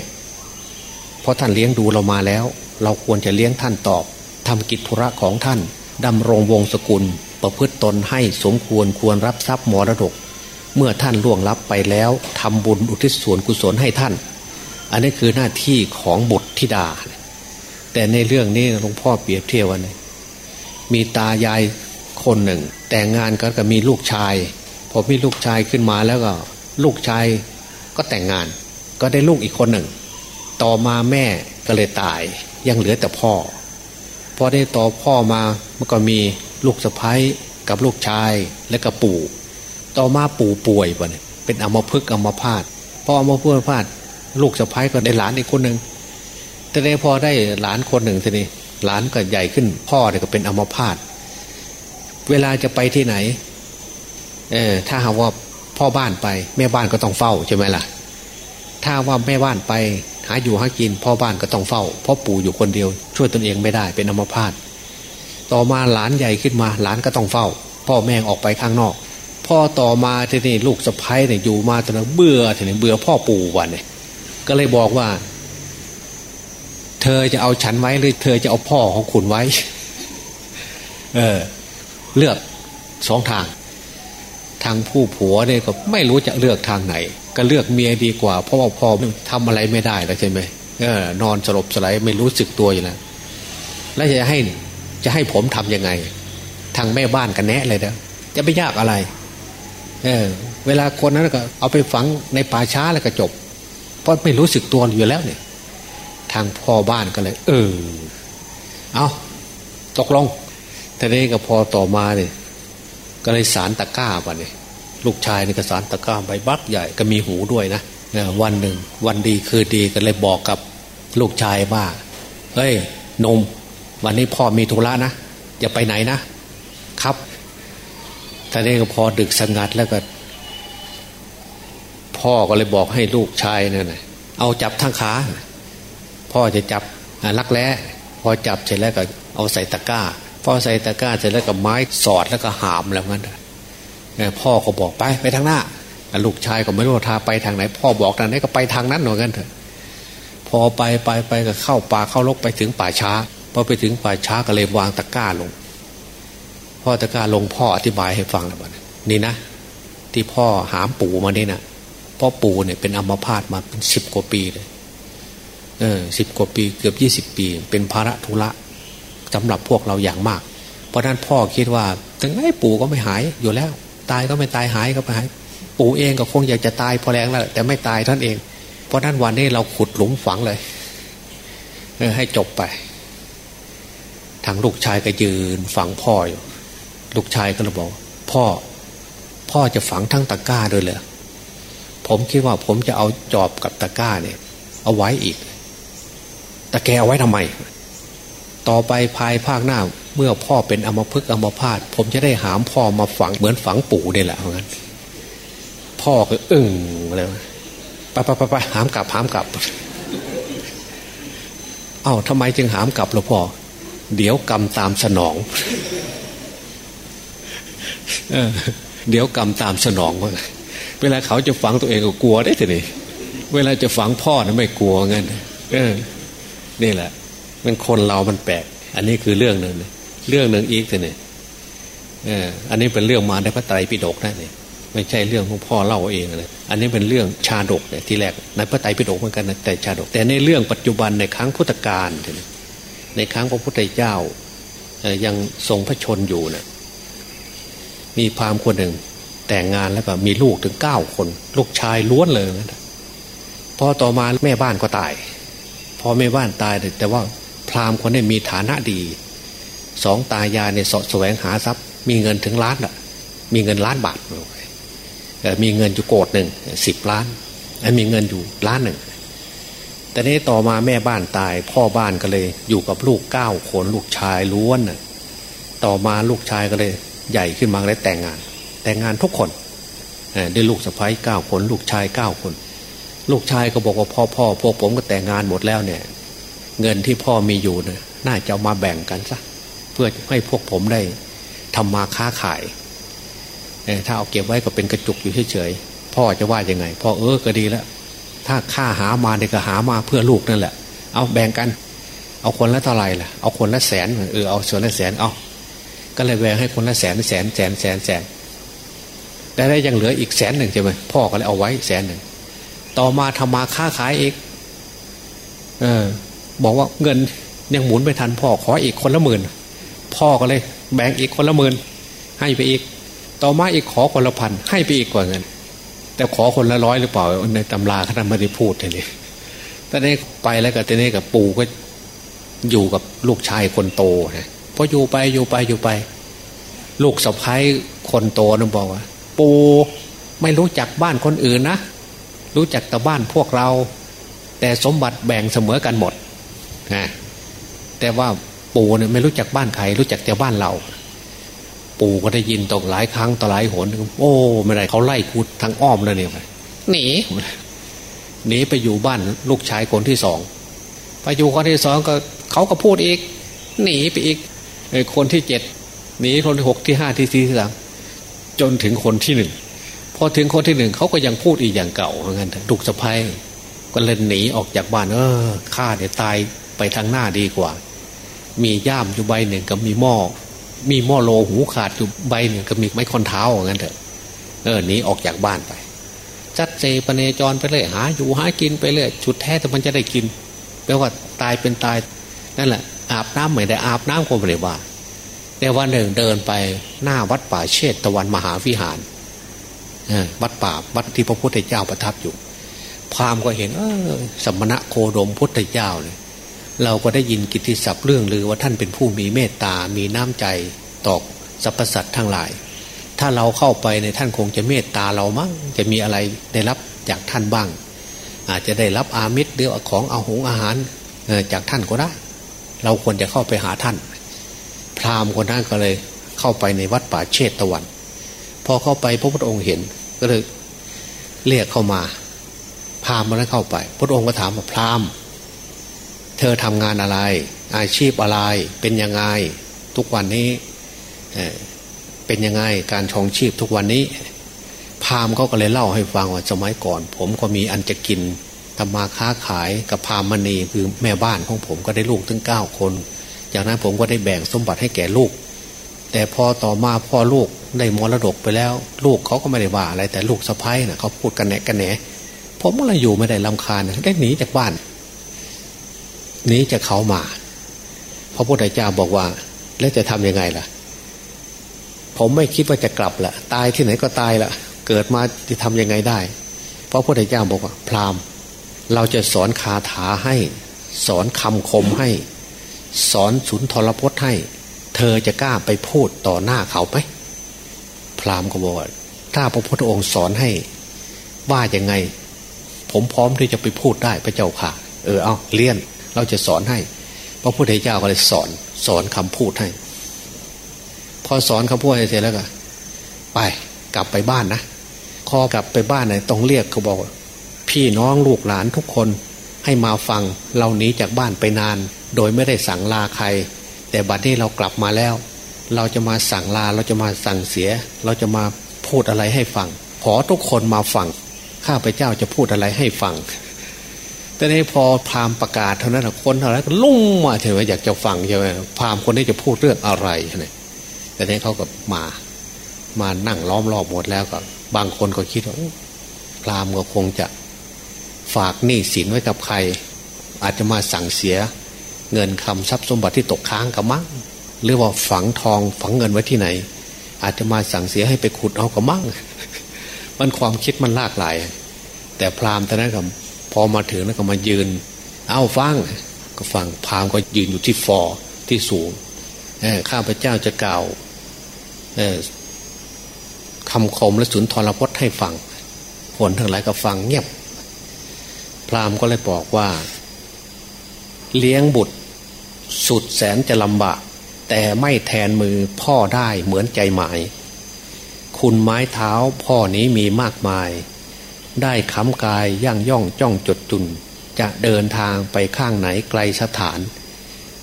เพราะท่านเลี้ยงดูเรามาแล้ว เราควรจะเลี้ยงท่านตอบทำกิจธุระของท่านดำรงวงศกุล ประพฤติตนให้สมควรควรรับทรัพย์มรดก เมื่อท่านล่วงลับไปแล้วทำบุญอุทิศส่วนกุศลให้ท่าน อันนี้คือหน้าที่ของบุตรธิดา แต่ในเรื่องนี้หลวงพ่อเปรียบเทียบวันนี้มีตายายคนหนึ่ง แต่งงานก็กับมีลูกชายพอมีลูกชายขึ้นมาแล้วก็ ลูกชายก็แต่งงาน ก็ได้ลูกอีกคนหนึ่ง ต่อมาแม่ก็เลยตาย ยังเหลือแต่พ่อพอได้ต่อพ่อมามันก็มีลูกสะพ้ายกับลูกชายและก็ปู่ ต่อมาปู่ป่วยไปเนี่ยเป็นอัมพฤกอัมพาตพออัมพฤกษ์พาตลูกสะพ้ายก็ได้หลานอีกคนหนึ่งแต่ได้พอได้หลานคนหนึ่งทีนี้หลานก็ใหญ่ขึ้น พ่อเนี่ยก็เป็นอัมพาตเวลาจะไปที่ไหน เออถ้าหากว่าพ่อบ้านไป แม่บ้านก็ต้องเฝ้าใช่ไหมล่ะ ถ้าว่าแม่บ้านไป หาอยู่หากินพ่อบ้านก็ต้องเฝ้าพราะปู่อยู่คนเดียว ช่วยตนเองไม่ได้เป็นอัมพาตต่อมาหลานใหญ่ขึ้นมาหลานก็ต้องเฝ้า พ่อแม่ออกไปข้างนอก พ่อต่อมาทีนี้ลูกสะพ้ายเนี่ยอยู่มาตอนนั้นเบื่อทีนี้เบื่อพ่อปู่วันเนี่ยก็เลยบอกว่า เธอจะเอาฉันไว้หรือเธอจะเอาพ่อของคุณไว้ เออ เลือกสองทาง ทางผู้ผัวเนี่ยก็ไม่รู้จะเลือกทางไหน ก็เลือกเมียดีกว่า เพราะว่าพ่อทำอะไรไม่ได้แล้วใช่ไหมเออนอนสลบสลายไม่รู้สึกตัวอยู่แล้วแล้วจะให้จะให้ผมทํำยังไง ทางแม่บ้านกันแนะเลยนะจะไม่ยากอะไร เออ เวลาคนนั้นก็ เอาไปฝังในป่าช้าแล้วก็จบ เพราะไม่รู้สึกตัวอยู่แล้วเนี่ย ทางพ่อบ้านก็เลย เออ เอาตกลงแต่นี้ก็พอต่อมาเนี่ยก็เลยสารตะก้าไปเนี่ย ลูกชายในี่ก็สารตะก้าใบบักใหญ่ก็มีหูด้วยนะวันหนึ่ง วันดีคือดีก็เลยบอกกับลูกชายว่าเฮ้ยนม วันนี้พ่อมีธุระนะอย่าไปไหนนะครับท่านี้ก็พอดึกสงัดแล้วก็ พ่อก็เลยบอกให้ลูกชายนั่นเอาจับทั้งขา พ่อจะจับลักแร้พอจับเสร็จแล้วก็เอาใส่ตะกร้า พอใส่ตะกร้าเสร็จแล้วก็ไม้สอดแล้วก็หามแล้วงั้น พ่อก็บอกไปไปทางหน้า ลูกชายก็ไม่รู้ทาไปทางไหน พ่อบอกทางไหนก็ไปทางนั้นหน่อยกันเถอะ พอไปไปไปก็เข้าป่าเข้าลกไปถึงป่าช้าพอไปถึงป่าช้าก็เลยวางตะกร้าลง พ่อตะกร้าลงพ่ออธิบายให้ฟังแล้วนี่นะที่พ่อหามปู่มาเนี่ยนะพ่อปู่เนี่ยเป็นอัมพาตมาเป็นสิบกว่าปีเลยเออสิบกว่าปีเกือบยี่สิบปี เป็นภาระธุระสำหรับพวกเราอย่างมาก เพราะนั้นพ่อคิดว่าถึงไงปู่ก็ไม่หายอยู่แล้ว ตายก็ไม่ตายหายก็ไม่หายปู่เองก็คงอยากจะตายพอแรงแล้วแต่ไม่ตายท่านเอง เพราะนั้นวันนี้เราขุดหลุมฝังเลยเออให้จบไป ทางลูกชายก็ยืนฝังพ่ออยู่ ลูกชายก็เลยบอก พ่อ พ่อจะฝังทั้งตะกร้าด้วยเลยผมคิดว่าผมจะเอาจอบกับตะกร้าเนี่ย เอาไว้อีกตะแกเอาไว้ทำไม ต่อไปภายภาคหน้า เมื่อพ่อเป็นอมพึกอมพาตผมจะได้หามพ่อมาฝังเหมือนฝังปู่เนี่ยแหละเพราะงั้นพ่อก็อึ้งเลยไปไปไปไปหามกลับหามกลับ เอ้าทำไมจึงหามกลับหลวงพ่อ เดี๋ยวกรรมตามสนองเดี๋ยวกรรมตามสนองว่าเวลาเขาจะฝังตัวเองก็กลัวได้ทีนี้เวลาจะฝังพ่อนะไม่กลัวเงั้นเออ นี่แหละ มันคนเรามันแปลก อันนี้คือเรื่องหนึ่ง เรื่องหนึ่งอีกเนี่ยอออันนี้เป็นเรื่องมาในพระไตรปิฎกนะเนี่ยไม่ใช่เรื่องของพ่อเล่าเองเลยอันนี้เป็นเรื่องชาดกเนี่ยที่แรกในพระไตรปิฎกเหมือนกันนะแต่ชาดก แต่ในเรื่องปัจจุบันในครั้งพุทธกาลในครั้งพระพุทธเจ้ายังทรงพระชนอยู่นะมีพราหมณ์คนหนึ่งแต่งงานแล้วก็มีลูกถึงเก้าคน ลูกชายล้วนเลยนะพอต่อมาแม่บ้านก็ตาย พอแม่บ้านตายแต่ว่าพราหมณ์คนนี้มีฐานะดี สองตายายในสะแสวงหาทรัพย์ มีเงินถึงล้านอะมีเงินล้านบาทมีเงินอยู่โกดหนึ่งสิบล้านมีเงินอยู่ล้านหนึ่งแต่นี้ต่อมาแม่บ้านตาย พ่อบ้านก็เลย อยู่กับลูกเก้าคนลูกชายล้วนน่ะต่อมาลูกชายก็เลย ใหญ่ขึ้นมาเลยแต่งงาน แต่งงานทุกคนได้ลูกสะพ้ายเก้าคนลูกชายเก้าคน ลูกชายก็บอกว่าพ่อพ่อพวกผมก็แต่งงานหมดแล้วเนี่ย เงินที่พ่อมีอยู่นะน่าจะมาแบ่งกันซะ เพื่อให้พวกผมได้ทำมาค้าขายถ้าเอาเก็บไว้ก็เป็นกระจุกอยู่เฉยๆพ่อจะว่ายังไงพ่อเออก็ดีแล้วถ้าค่าหามาเนี่ยก็หามาเพื่อลูกนั่นแหละ เอาแบ่งกัน เอาคนละเท่าไหร่ล่ะ เอาคนละแสนเออเอาส่วนละแสนเอาก็เลยแบ่งให้คนละแสนแสนแสนแสนแสนแต่ได้ยังเหลืออีกแสนหนึ่งใช่ไหมพ่อก็เลยเอาไว้แสนหนึ่งต่อมาทำมาค้าขายอีก เออ บอกว่าเงินยังหมุนไม่ทันพ่อขออีกคนละหมื่น พ่อก็เลย แบ่งอีกคนละหมื่นให้ไปอีก ต่อมาอีกขอคนละพันให้ไปอีกกว่าเงินแต่ขอคนละร้อยหรือเปล่าในตำราเขาไม่ได้พูดเลยต่นี้ไปแล้วกับตนี้กับปู่ก็อยู่กับลูกชายคนโตนะพออยู่ไปอยู่ไปอยู่ไป ลูกสะพ้ายคนโตนั่นบอกว่า ปู่ไม่รู้จักบ้านคนอื่นนะรู้จักแต่บ้านพวกเรา แต่สมบัติแบ่งเสมอกันหมดนะแต่ว่า ปู่เนี่ยไม่รู้จักบ้านใครรู้จักแต่บ้านเรา ปู่ก็ได้ยินตกหลายครั้งต่อหลายหนโอ้ไม่ได้เขาไล่คูดทางอ้อมแล้วเนี่ยหนีหนีไปอยู่บ้านลูกชายคนที่สองไปอยู่คนที่สองก็เขาก็พูดอีก หนีไปอีกคนที่เจ็ดหนีคนที่หกที่ห้าที่สี่ที่สามจนถึงคนที่หนึ่งพอถึงคนที่หนึ่งเขาก็ยังพูดอีกอย่างเก่าเหมือนกันลูกสะพ้ายก็เลยหนีออกจากบ้านเออข้าเดี๋ยวตายไปทางหน้าดีกว่า มีย่ามอยู่ใบหนึ่งกับมีหม้อมีหม้อโลหูขาดอยู่ใบหนึ่งกับมีไม้คอนเท้าอย่างนั้นเถอะเออหนีออกจากบ้านไป จัดเจปเนจรไปเลยหาอยู่หากินไปเลยชุดแท้แต่มันจะได้กินแปลว่าตายเป็นตายนั่นแหละ อาบน้ำไม่ได้อาบน้ำคงไม่ได้ว่า แต่วันหนึ่งเดินไปหน้าวัดป่าเชตตะวันมหาวิหารวัดป่าวัดที่พระพุทธเจ้าประทับอยู่ พราหมณ์ก็เห็น เออสมณะโคดมพุทธเจ้าเลย เราก็ได้ยินกิตติศัพท์เรื่องลือว่าท่านเป็นผู้มีเมตตา มีน้ำใจต่อสรรพสัตว์ทั้งหลาย ถ้าเราเข้าไปในท่านคงจะเมตตาเรามั้งจะมีอะไรได้รับจากท่านบ้าง อาจจะได้รับอามิตรหรือของเอาหงอาหารจากท่านก็ได้ เราควรจะเข้าไปหาท่าน พราหมณ์คนนั้นก็เลยเข้าไปในวัดป่าเชตตะวัน พอเข้าไปพระพุทธองค์เห็นก็เลยเรียกเข้ามา พราหมณ์มันเข้าไป พระองค์ก็ถามว่าพราหมณ์ เธอทำงานอะไร อาชีพอะไรเป็นยังไงทุกวันนี้เป็นยังไงการชองชีพทุกวันนี้ พามเขาก็เลยเล่าให้ฟังว่าสมัยก่อน ผมก็มีอันจะกินทำมาค้าขายกับพามณีคือแม่บ้านของผมก็ได้ลูกถึงเก้าคน จากนั้นผมก็ได้แบ่งสมบัติให้แก่ลูก แต่พอต่อมาพ่อลูกได้มรดกไปแล้ว ลูกเขาก็ไม่ได้ว่าอะไรแต่ลูกสะพ้ายนะ่ะเขาพูดกันแหนกันแหนผมก็เลยอยู่ไม่ได้ลำคาญได้หนีจากบ้าน หนีจากเขามา พระพุทธเจ้าบอกว่า แล้วจะทํำยังไงล่ะ ผมไม่คิดว่าจะกลับละตายที่ไหนก็ตายละเกิดมาจะทำยังไงได้ เพราะพระพุทธเจ้าบอกว่า พราหมณ์ เราจะสอนคาถาให้ สอนคำคมให้ สอนสุนทรพจน์ให้ เธอจะกล้าไปพูดต่อหน้าเขาไหมพราหมณ์ก็บอกว่าถ้าพระพุทธองค์สอนให้ ว่ายังไง ผมพร้อมที่จะไปพูดได้พระเจ้าค่ะ เออเอาเลี่ยน เราจะสอนให้ พระพุทธเจ้าก็เลยสอนสอนคำพูดให้ พอสอนคำพูดให้เสร็จแล้วก็ ไปกลับไปบ้านนะคอกลับไปบ้านไหนต้องเรียกเขาบอก พี่น้องลูกหลานทุกคนให้มาฟังเราหนีจากบ้านไปนาน โดยไม่ได้สั่งลาใคร แต่บัดนี้เรากลับมาแล้ว เราจะมาสั่งลาเราจะมาสั่งเสีย เราจะมาพูดอะไรให้ฟัง ขอทุกคนมาฟังข้าพเจ้าจะพูดอะไรให้ฟัง แต่นี้พอพราหมณ์ประกาศเท่านั้นคนเท่านั้นก็ลุ่งมาเถอะอยากจะฟังใช่ไหมพราหมณ์คนนี้จะพูดเรื่องอะไรใช่แต่นี้เขาก็มามานั่งล้อมรอบหมดแล้วก็ บางคนก็คิดว่าพราหมณ์ก็คงจะฝากหนี้สินไว้กับใคร อาจจะมาสั่งเสีย เงินคำทรัพย์สมบัติที่ตกค้างกับมั้งหรือว่าฝังทองฝังเงินไว้ที่ไหน อาจจะมาสั่งเสียให้ไปขุดเอากับมั่งมันความคิดมันลากหลาย แต่พราหมณ์ตอนนั้นก็ พอมาถึงแล้วก็มายืน เอาฟังก็ฟังพราหมณ์ก็ยืนอยู่ที่ฟอที่สูงข้าพเจ้าจะกล่าวคำคมและสุนทรพจน์ให้ฟังคนทั้งหลายก็ฟังเงียบ พราหมณ์ก็เลยบอกว่า เลี้ยงบุตร สุดแสนจะลำบาก แต่ไม่แทนมือพ่อได้เหมือนใจหมาย คุณไม้เท้าพ่อนี้มีมากมาย ได้คำกายย่างย่องจ้องจดจุน จะเดินทางไปข้างไหนไกลสถาน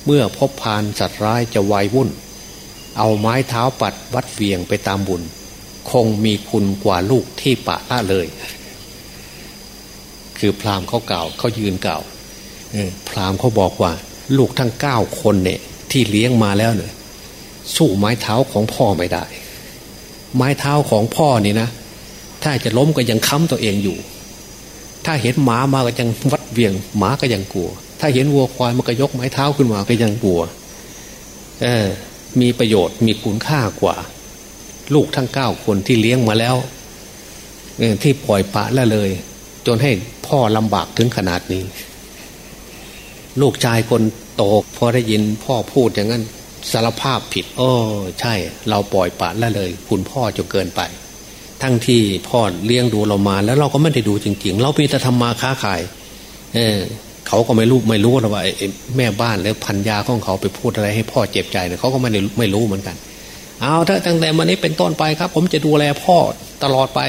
เมื่อพบพานสัตว์ร้ายจะวายวุ่น เอาไม้เท้าปัดวัดเวียงไปตามบุญ คงมีคุณกว่าลูกที่ปะละเลย คือพราหมณ์เขาเก่าเขายืนเก่าพราหมณ์เขาบอกว่า ลูกทั้งเก้าคนเนี่ยที่เลี้ยงมาแล้วเนี่ยสู้ไม้เท้าของพ่อไม่ได้ ไม้เท้าของพ่อนี่นะ ถ้าจะล้มก็ยังค้ำตัวเองอยู่ ถ้าเห็นหมามาก็ยังวัดเวียง หมาก็ยังกลัว ถ้าเห็นวัวควายมันก็ยกไม้เท้าขึ้นมาก็ยังกลัวเออมีประโยชน์มีคุณค่ากว่า ลูกทั้งเก้าคนที่เลี้ยงมาแล้วที่ปล่อยปะละเลย จนให้พ่อลำบากถึงขนาดนี้ ลูกชายคนโตพอได้ยินพ่อพูดอย่างนั้นสารภาพผิด โอ้ใช่ เราปล่อยปะละเลย คุณพ่อจะเกินไป ทั้งที่พ่อเลี้ยงดูเรามา แล้วเราก็ไม่ได้ดูจริงๆ เราพีแต่ทำมาค้าขาย เออเขาก็ไม่รู้ไม่รู้นะว่าแม่บ้านแล้วพันยาของเขาไปพูดอะไรให้พ่อเจ็บใจเนี่ยเขาก็ไม่ได้ไม่รู้เหมือนกัน เอาถ้าตั้งแต่วันนี้เป็นต้นไปครับ ผมจะดูแลพ่อตลอดไป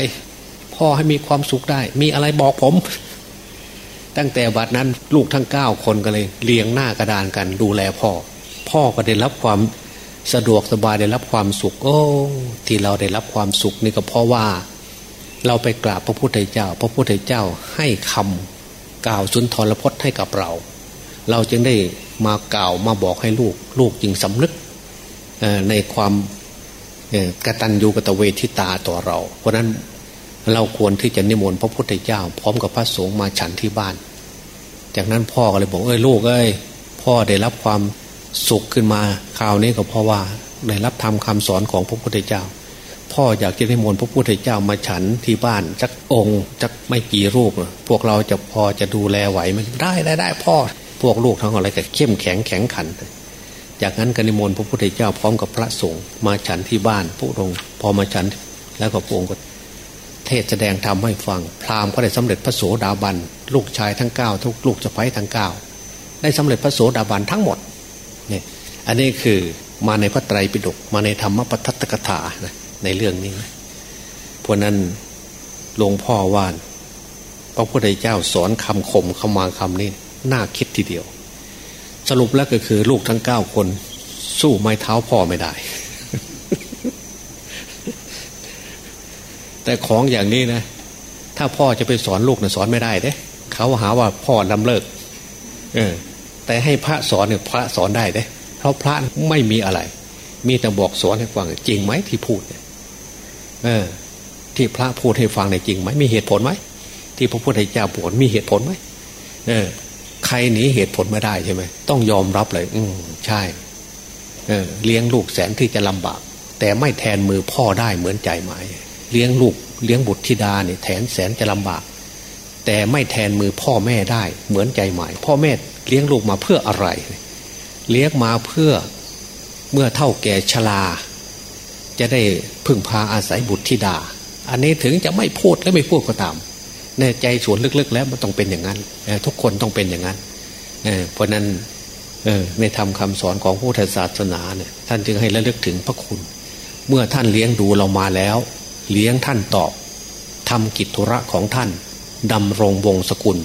พ่อให้มีความสุขได้ มีอะไรบอกผม ตั้งแต่บัดนั้นลูกทั้งเก้าคนก็เลยเลี้ยงหน้ากระดานกันดูแลพ่อ พ่อก็ได้รับความ สะดวกสบายได้รับความสุข โอ้ ที่เราได้รับความสุขนี่ก็เพราะว่า เราไปกราบพระพุทธเจ้า พระพุทธเจ้าให้คำกล่าวสุนทรพจน์ให้กับเรา เราจึงได้มากล่าวมาบอกให้ลูก ลูกจึงสำนึกในความกตัญญูกตเวทิตาต่อเรา เพราะนั้นเราควรที่จะนิมนต์พระพุทธเจ้า พร้อมกับพระสงฆ์มาฉันที่บ้าน จากนั้นพ่อก็เลยบอกเอ้ยลูกเอ้ยพ่อได้รับความ สุขขึ้นมาคราวนี้ก็เพราะว่าได้รับทำคำสอนของพระพุทธเจ้า พ่ออยากจะนิมนต์พระพุทธเจ้ามาฉันที่บ้านจักองค์จักไม่กี่รูป พวกเราจะพอจะดูแลไหวไหมได้ได้ได้พ่อพวกลูกทั้งอะไรก็เข้มแข็งแข็งขันจากนั้นก็นิมนต์พระพุทธเจ้าพร้อมกับพระสงฆ์มาฉันที่บ้านพระองค์พอมาฉันแล้วก็พระองค์ก็เทศแสดงธรรมให้ฟัง พราหมณ์ก็ได้สำเร็จพระโสดาบัน ลูกชายทั้งเก้าทุกลูกสะใภ้ทั้งเก้าได้สำเร็จพระโสดาบันทั้งหมด อันนี้คือมาในพระไตรปิฎกมาในธรรมปทัตกถานะในเรื่องนี้เพราะนั้นหลวงพ่อว่านพระพุทธเจ้าสอนคำคมคำมาคำนี้น่าคิดทีเดียว สรุปแล้วก็คือลูกทั้งเก้าคน สู้ไม้เท้าพ่อไม่ได้ แต่ของอย่างนี้นะ ถ้าพ่อจะไปสอนลูกนะสอนไม่ได้เด้เขาหาว่าพ่อลำเลิก เออ แต่ให้พระสอนเนี่ยพระสอนได้เด้ เพราะพระไม่มีอะไร มีแต่บอกสอนให้ฟังจริงไหมที่พูดเออ ที่พระพูดให้ฟังในจริงไหมมีเหตุผลไหมที่พระพุทธเจ้าพูดมีเหตุผลไหมเออ ใครหนีเหตุผลไม่ได้ใช่ไหมต้องยอมรับเลย อืมใช่ เออ เลี้ยงลูกแสนที่จะลำบาก แต่ไม่แทนมือพ่อได้เหมือนใจหมายเลี้ยงลูกเลี้ยงบุตรธิดาเนี่ยแทนแสนจะลำบาก แต่ไม่แทนมือพ่อแม่ได้เหมือนใจหมาย พ่อแม่เลี้ยงลูกมาเพื่ออะไรเเลี้ยงมาเพื่อเมื่อเท่าแก่ชราจะได้พึ่งพาอาศัยบุตรธิดา อันนี้ถึงจะไม่พูดและไม่พูดก็ตามในใจส่วนลึกๆ แล้วมันต้องเป็นอย่างนั้นทุกคนต้องเป็นอย่างนั้นเพราะนั้นในธรรมคาสอนของพุทธศาสนาเนี่ยท่านจึงให้ระลึกถึงพระคุณ เมื่อท่านเลี้ยงดูเรามาแล้ว เลี้ยงท่านตอบทำกิจธุระของท่านดำรงวงศกุล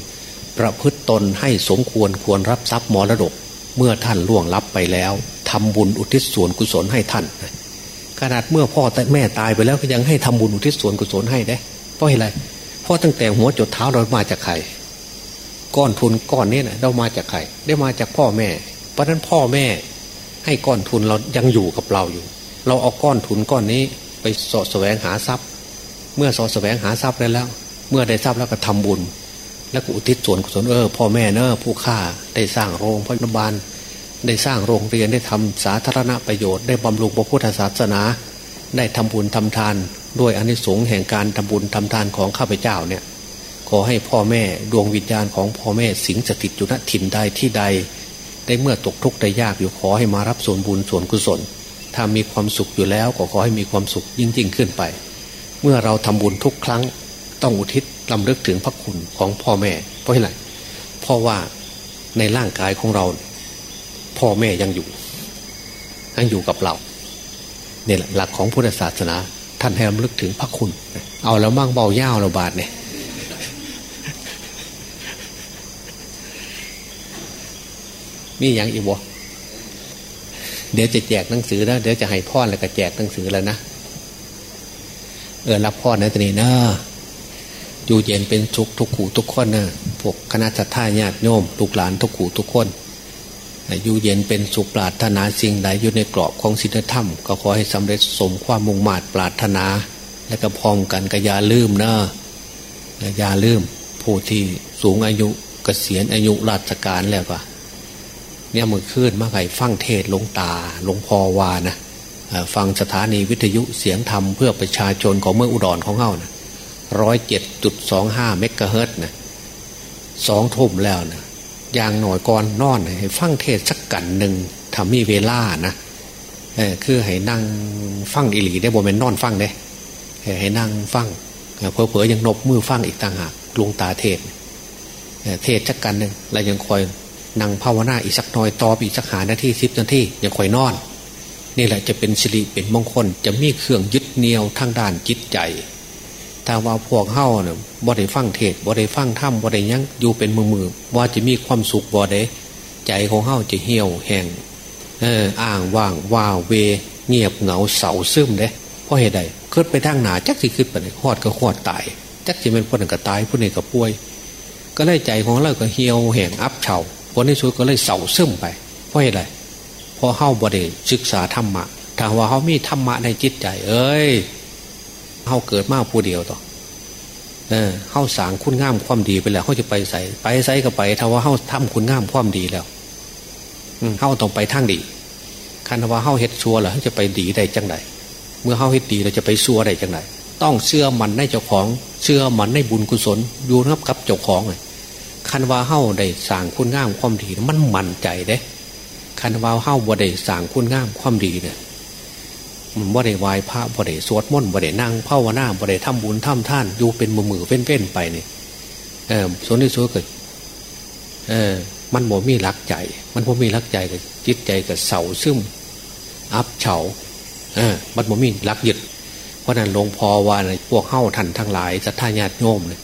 ประพฤตตนให้สมควรควรรับทรัพย์มรดก เมื่อท่านล่วงลับไปแล้วทำบุญอุทิศส่วนกุศลให้ท่าน ขนาดเมื่อพ่อแม่ตายไปแล้วก็ยังให้ทำบุญอุทิศส่วนกุศลให้ได้เพราะอะไรเพราะตั้งแต่หัวจดเท้าเรามาจากใครก้อนทุนก้อนนี้นะเรามาจากใครได้มาจากพ่อแม่ เพราะนั้นพ่อแม่ให้ก้อนทุนเรายังอยู่กับเราอยู่ เราเอาก้อนทุนก้อนนี้ไปสาะแสวงหาทรัพย์ เมื่อสาะแสวงหาทรัพย์ได้แล้ว เมื่อได้ทรัพย์แล้วก็ทำบุญ แล้วก็อุทิศส่วนกุศลเออพ่อแม่เนอะผู้ฆ่าได้สร้างโรงพยาบาล ได้สร้างโรงเรียนได้ทำสาธารณประโยชน์ได้บำรุงพระพุทธศาสนา ได้ทำบุญทำทาน ด้วยอนิสงส์แห่งการทำบุญทำทานของข้าพเจ้าเนี่ยขอให้พ่อแม่ดวงวิญญาณของพ่อแม่สิงสถิตอยู่ณถิ่นใดที่ใด ได้เมื่อตกทุกข์ได้ยากอยู่ขอให้มารับส่วนบุญส่วนกุศลถ้ามีความสุขอยู่แล้วก็ขอให้มีความสุขยิ่งยิ่งขึ้นไป เมื่อเราทำบุญทุกครั้ง ต้องอุทิศ ลำลึกถึงพระคุณของพ่อแม่ เพราะอะไรเพราะว่าในร่างกายของเรา พ่อแม่ยังอยู่ยังอยู่กับเราเนี่ยแหละหลักของพุทธศาสนา ท่านให้รำลึกถึงพระคุณ เอาแล้วมั่งเบาย่าเราบาทเนี่ยมีอย่างอีกบ่เดี๋ยวจะแจกหนังสือแล้วเดี๋ยวจะให้พ่อแล้วก็แจกหนังสือแล้วนะ เออรับพ่อนะตอนนี้นะ อยู่เย็นเป็นทุกทุกขู่ทุกคนนะพวกคณะทาญาติโยมลูกหลานทุกขู่ทุกคนอยู่เย็นเป็นสุขปราถนาสิ่งใดอยู่ในกรอบของศีลธรรม ก็ขอให้สำเร็จสมความมุ่งมา่ปราถนา และก็พร้อมกันก็อย่าลืมนะอย่าลืมผู้ที่สูงอายุกเกษียณอายุราชการแล้วก็เนี่ยมือขึ้นมาไงฟังเทศลงตาลงพอวานะฟังสถานีวิทยุเสียงธรรมเพื่อประชาชนของเมืองอุดรของเขานะ ร้อยเจ็ดจุดสองห้าเมกะเฮิรตนะสองทุ่มแล้วนะอย่างหน่อยก่อนนอนให้ฟังเทศสักกันหนึ่งทำมีเวลานะเออคือให้นั่งฟังอิหลีได้บ่เป็นนอนฟังได้ให้นั่งฟังเพอเพอยังนบมือฟังอีกต่างหากลุงตาเทศเทศสักกันหนึ่งแล้วยังคอยนั่งภาวนาอีกสักหน่อยต่ออีกสักหานาทีสิบนาทียังคอยนอน นี่แหละจะเป็นสิริเป็นมงคลจะมีเครื่องยึดเหนี่ยวทางด้านจิตใจ ถ้าว่าพวกเฮ้าเนี่ยบ่ได้ฟังเทศบ่ได้ฟังธรรมบ่ได้ยังอยู่เป็นมือมือว่าจะมีความสุขบ่ได้ใจของเฮ้าจะเหี่ยวแห้งเอออ่างว่างว้าเว เงียบเหงาเสาซึมเด้เพราะเหตุใดขึ้นไปทางหนาจักสิขึ้นไปหอดก็หอดตาย จักสิเป็นคนหนึ่งก็ตายผู้หนึ่งก็ป่วย ก็ได้ใจของเราก็เหี่ยวแห้งอับเฉาผลที่สุดก็เลยเสาซึมไป เพราะเหตุใดพอเฮ้าบ่ได้ศึกษาธรรมะถ้าว่าเขามีธรรมะในจิตใจ เอ้ย เขาเกิดมาผู้เดียวต่อเออเขาสางคุณงามความดีไปแล้วเขาจะไปใส่ไปใส่ก็ไปถ้าว่าเขาทำคุณงามความดีแล้วเขาต้องไปทางดีคันว่าเขาเฮ็ดชัวร์แล้วเขาจะไปดีได้จังไดเมื่อเฮาเฮ็ดดีเราจะไปซัวได้จังไรต้องเชื่อมันในเจ้าของ เชื่อมันในบุญกุศลอยู่นับกับเจ้าของเลยคันว่าเฮาได้สั่งคุณงามความดีมันมั่นใจเด้คันว่าเฮาบ่ได้สั่งคุณงามความดีเนี่ย บ่ได้วายพระบ่ได้สวดมนต์บ่ได้นั่งภาวนาบ่ได้ทำบุญทำท่านอยู่เป็นมือมือเฟ้นเฟ้นไปเนี่ยเออส่วนที่สุดก็เออ มันบ่มีรักใจ มันบ่มีรักใจกับจิตใจกับเสาซึมอับเฉาเออ มันบ่มีรักยึดเพราะนั้นหลวงพ่อว่าอะไรพวกเข้าทันทั้งหลายจะท่าญาติโยมเลย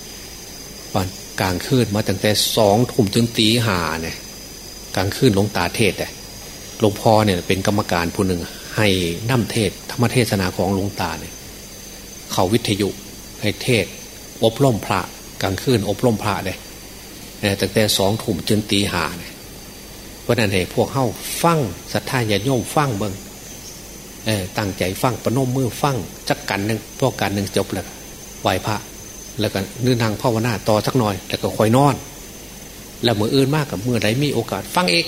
วันกลางคืนมาตั้งแต่สองทุ่มถึงตีหาเนี่ยกลางคืนหลวงตาเทศเนี่ยหลวงพ่อเนี่ยเป็นกรรมการผู้หนึ่ง ให้น้ำเทศธรรมเทศนาของหลวงตาเนี่ยเขาวิทยุให้เทศ อบรมพระกลางคืนอบรมพระเลยตั้งแต่สองทุ่มจนตีหาเนี่ยเพราะนั้นให้พวกเข้าฟังศรัทธาญาติโยมฟังเบิงตั้งใจฟังประนมมือฟังจักกันหนึ่งพวกกันหนึ่งจบแล้วไหวพระ แล้วก็นื่นางภาวนาต่อสักหน่อย แล้วก็คอยนอน แล้วมืออื่นมากกับมือใดมีโอกาสฟังเอง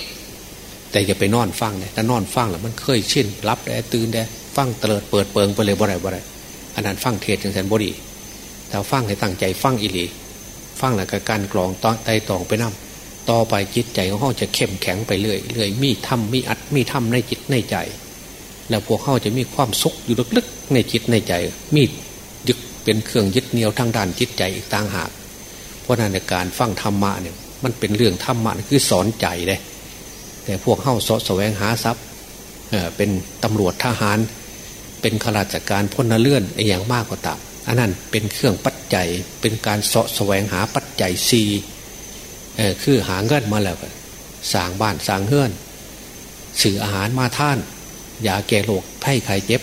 แต่อย่าไปนอนฟังเลยถ้านอนฟังแล้วมันเคยชินรับได้ตื่นได้ฟังเตลิดเปิดเปิงไปเลยบ่ไรบ่ไรอันนั้นฟังเทศจังแสนบดีแต่ฟังให้ตั้งใจฟังอิลีฟังแล้วก็การกรองตอนไต่ตองไปนั่ต่อไปจิตใจของเขาจะเข้มแข็งไปเรื่อยเรื่อยมีทำมีอัดมีทำในจิตในใจ แล้วพวกเขาจะมีความสุขอยู่ลึกๆในจิตในใจ มียึดเป็นเครื่องยึดเหนี่ยวทางด้านจิตใจอีกต่างหาก เพราะนั้นในการฟังธรรมะเนี่ยมันเป็นเรื่องธรรมะคือสอนใจเลย แต่พวกเข้าสะแสวงหาทรัพย์เป็นตำรวจทหาร เป็นข้าราชการพลเลื่อนอย่างมากกว่าตามอันนั้นเป็นเครื่องปัจจัยเป็นการสะแสวงหาปัจจัยซีคือหาเงินมาแล้วสร้างบ้านสร้างเฮือนสื่ออาหารมาท่านยาแก้โรคไข้ไข้เจ็บ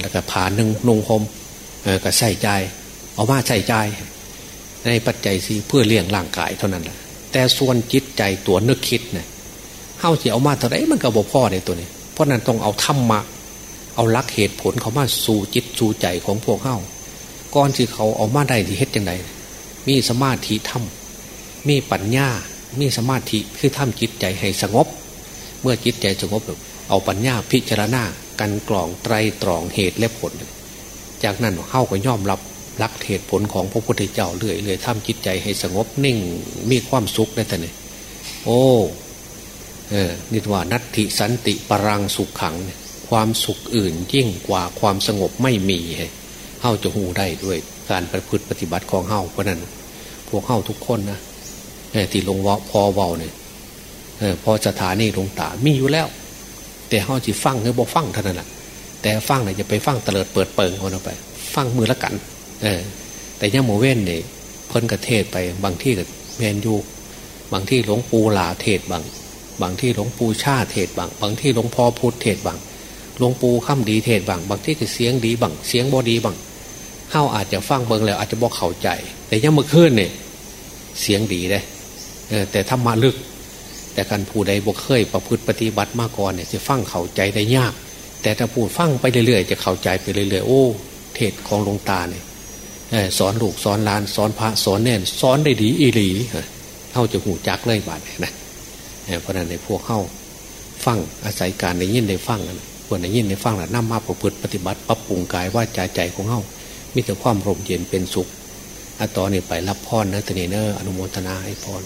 แล้วก็ผ่านหนึ่งนงคมก็ใส่ใจเอามาใส่ใจในปัจจัยสีเพื่อเลี้ยงร่างกายเท่านั้นแหละแต่ส่วนจิตใจตัวนึกคิดเนี่ย เฮาจะเอามาเท่าไรมันก็บกพ่อในตัวนี้ เพราะนั้นต้องเอาธรรมะ เอาลักเหตุผลเขามาสู่จิตสู่ใจของพวกเฮาก่อนที่เขาเอามาได้ที่เฮ็ดยังไงมีสมาธิธรรมมีปัญญา มีสมาธิคือทำจิตใจให้สงบ เมื่อจิตใจสงบเอาปัญญาพิจารณากันกรองไตรตรองเหตุและผล จากนั้นเข้าก็ย่อมรับรักเหตุผลของพระพุทธเจ้าเรื่อยเรื่อยทำจิตใจให้สงบนิ่งมีความสุขได้แต่เนี่ยโอ้ เออนี่ว่านัตติสันติปรังสุขขัง ความสุขอื่นยิ่งกว่าความสงบไม่มีเข้าจะหูได้ด้วยการประพฤติปฏิบัติของเข้าเพราะนั้น พวกเข้าทุกคนนะที่ลงวพอเวาเนี่ยพอสถานีลงตามีอยู่แล้ว แต่เขาจีฟังหรือบ่ฟังเท่านั้นแหละแต่ฟังเนี่ยจะไปฟังเตลิดเปิดเปิงเอาไป ฟังมือละกัน เออ แต่ย่าโมเว้นเนี่ยเพิ่นกระเทศไปบางที่กับแมนยูบางที่หลวงปูหลาเทศบาง บางที่หลวงปู่ชาเทศบาง บางที่หลวงพ่อพุทธเทศบางหลวงปู่ข้ามดีเทศบาง บางที่ก็เสียงดีบางเสียงบอดีบางเข้าอาจจะฟังเบิ่งแล้วอาจจะบอกเข้าใจ แต่ย่าเมื่อคืนเนี่ยเสียงดีเลยแต่ธรรมะลึก แต่การผู้ใดบ่เคยประพฤติปฏิบัติมาก่อนเนี่ยจะฟังเข้าใจได้ยาก แต่ถ้าพูดฟังไปเรื่อยๆจะเข้าใจไปเรื่อยๆโอ้เทศของหลวงตาเนี่ยสอนลูกสอนลานสอนพระสอนเน่นสอนได้ดีอีหลีเข้าจะหูจักเลยบาดนะ เพราะนั้นในพวกเข้าฟังอาศัยการในยินในฟังกันควรในยินในฟังแหละนำมาประพฤติปฏิบัติปรับปรุงกายว่าใจใจของเข้ามีแต่ความร่มเย็นเป็นสุขอะตอนนี้ไปรับพรนะตนีเนอร์อนุโมทนาให้พร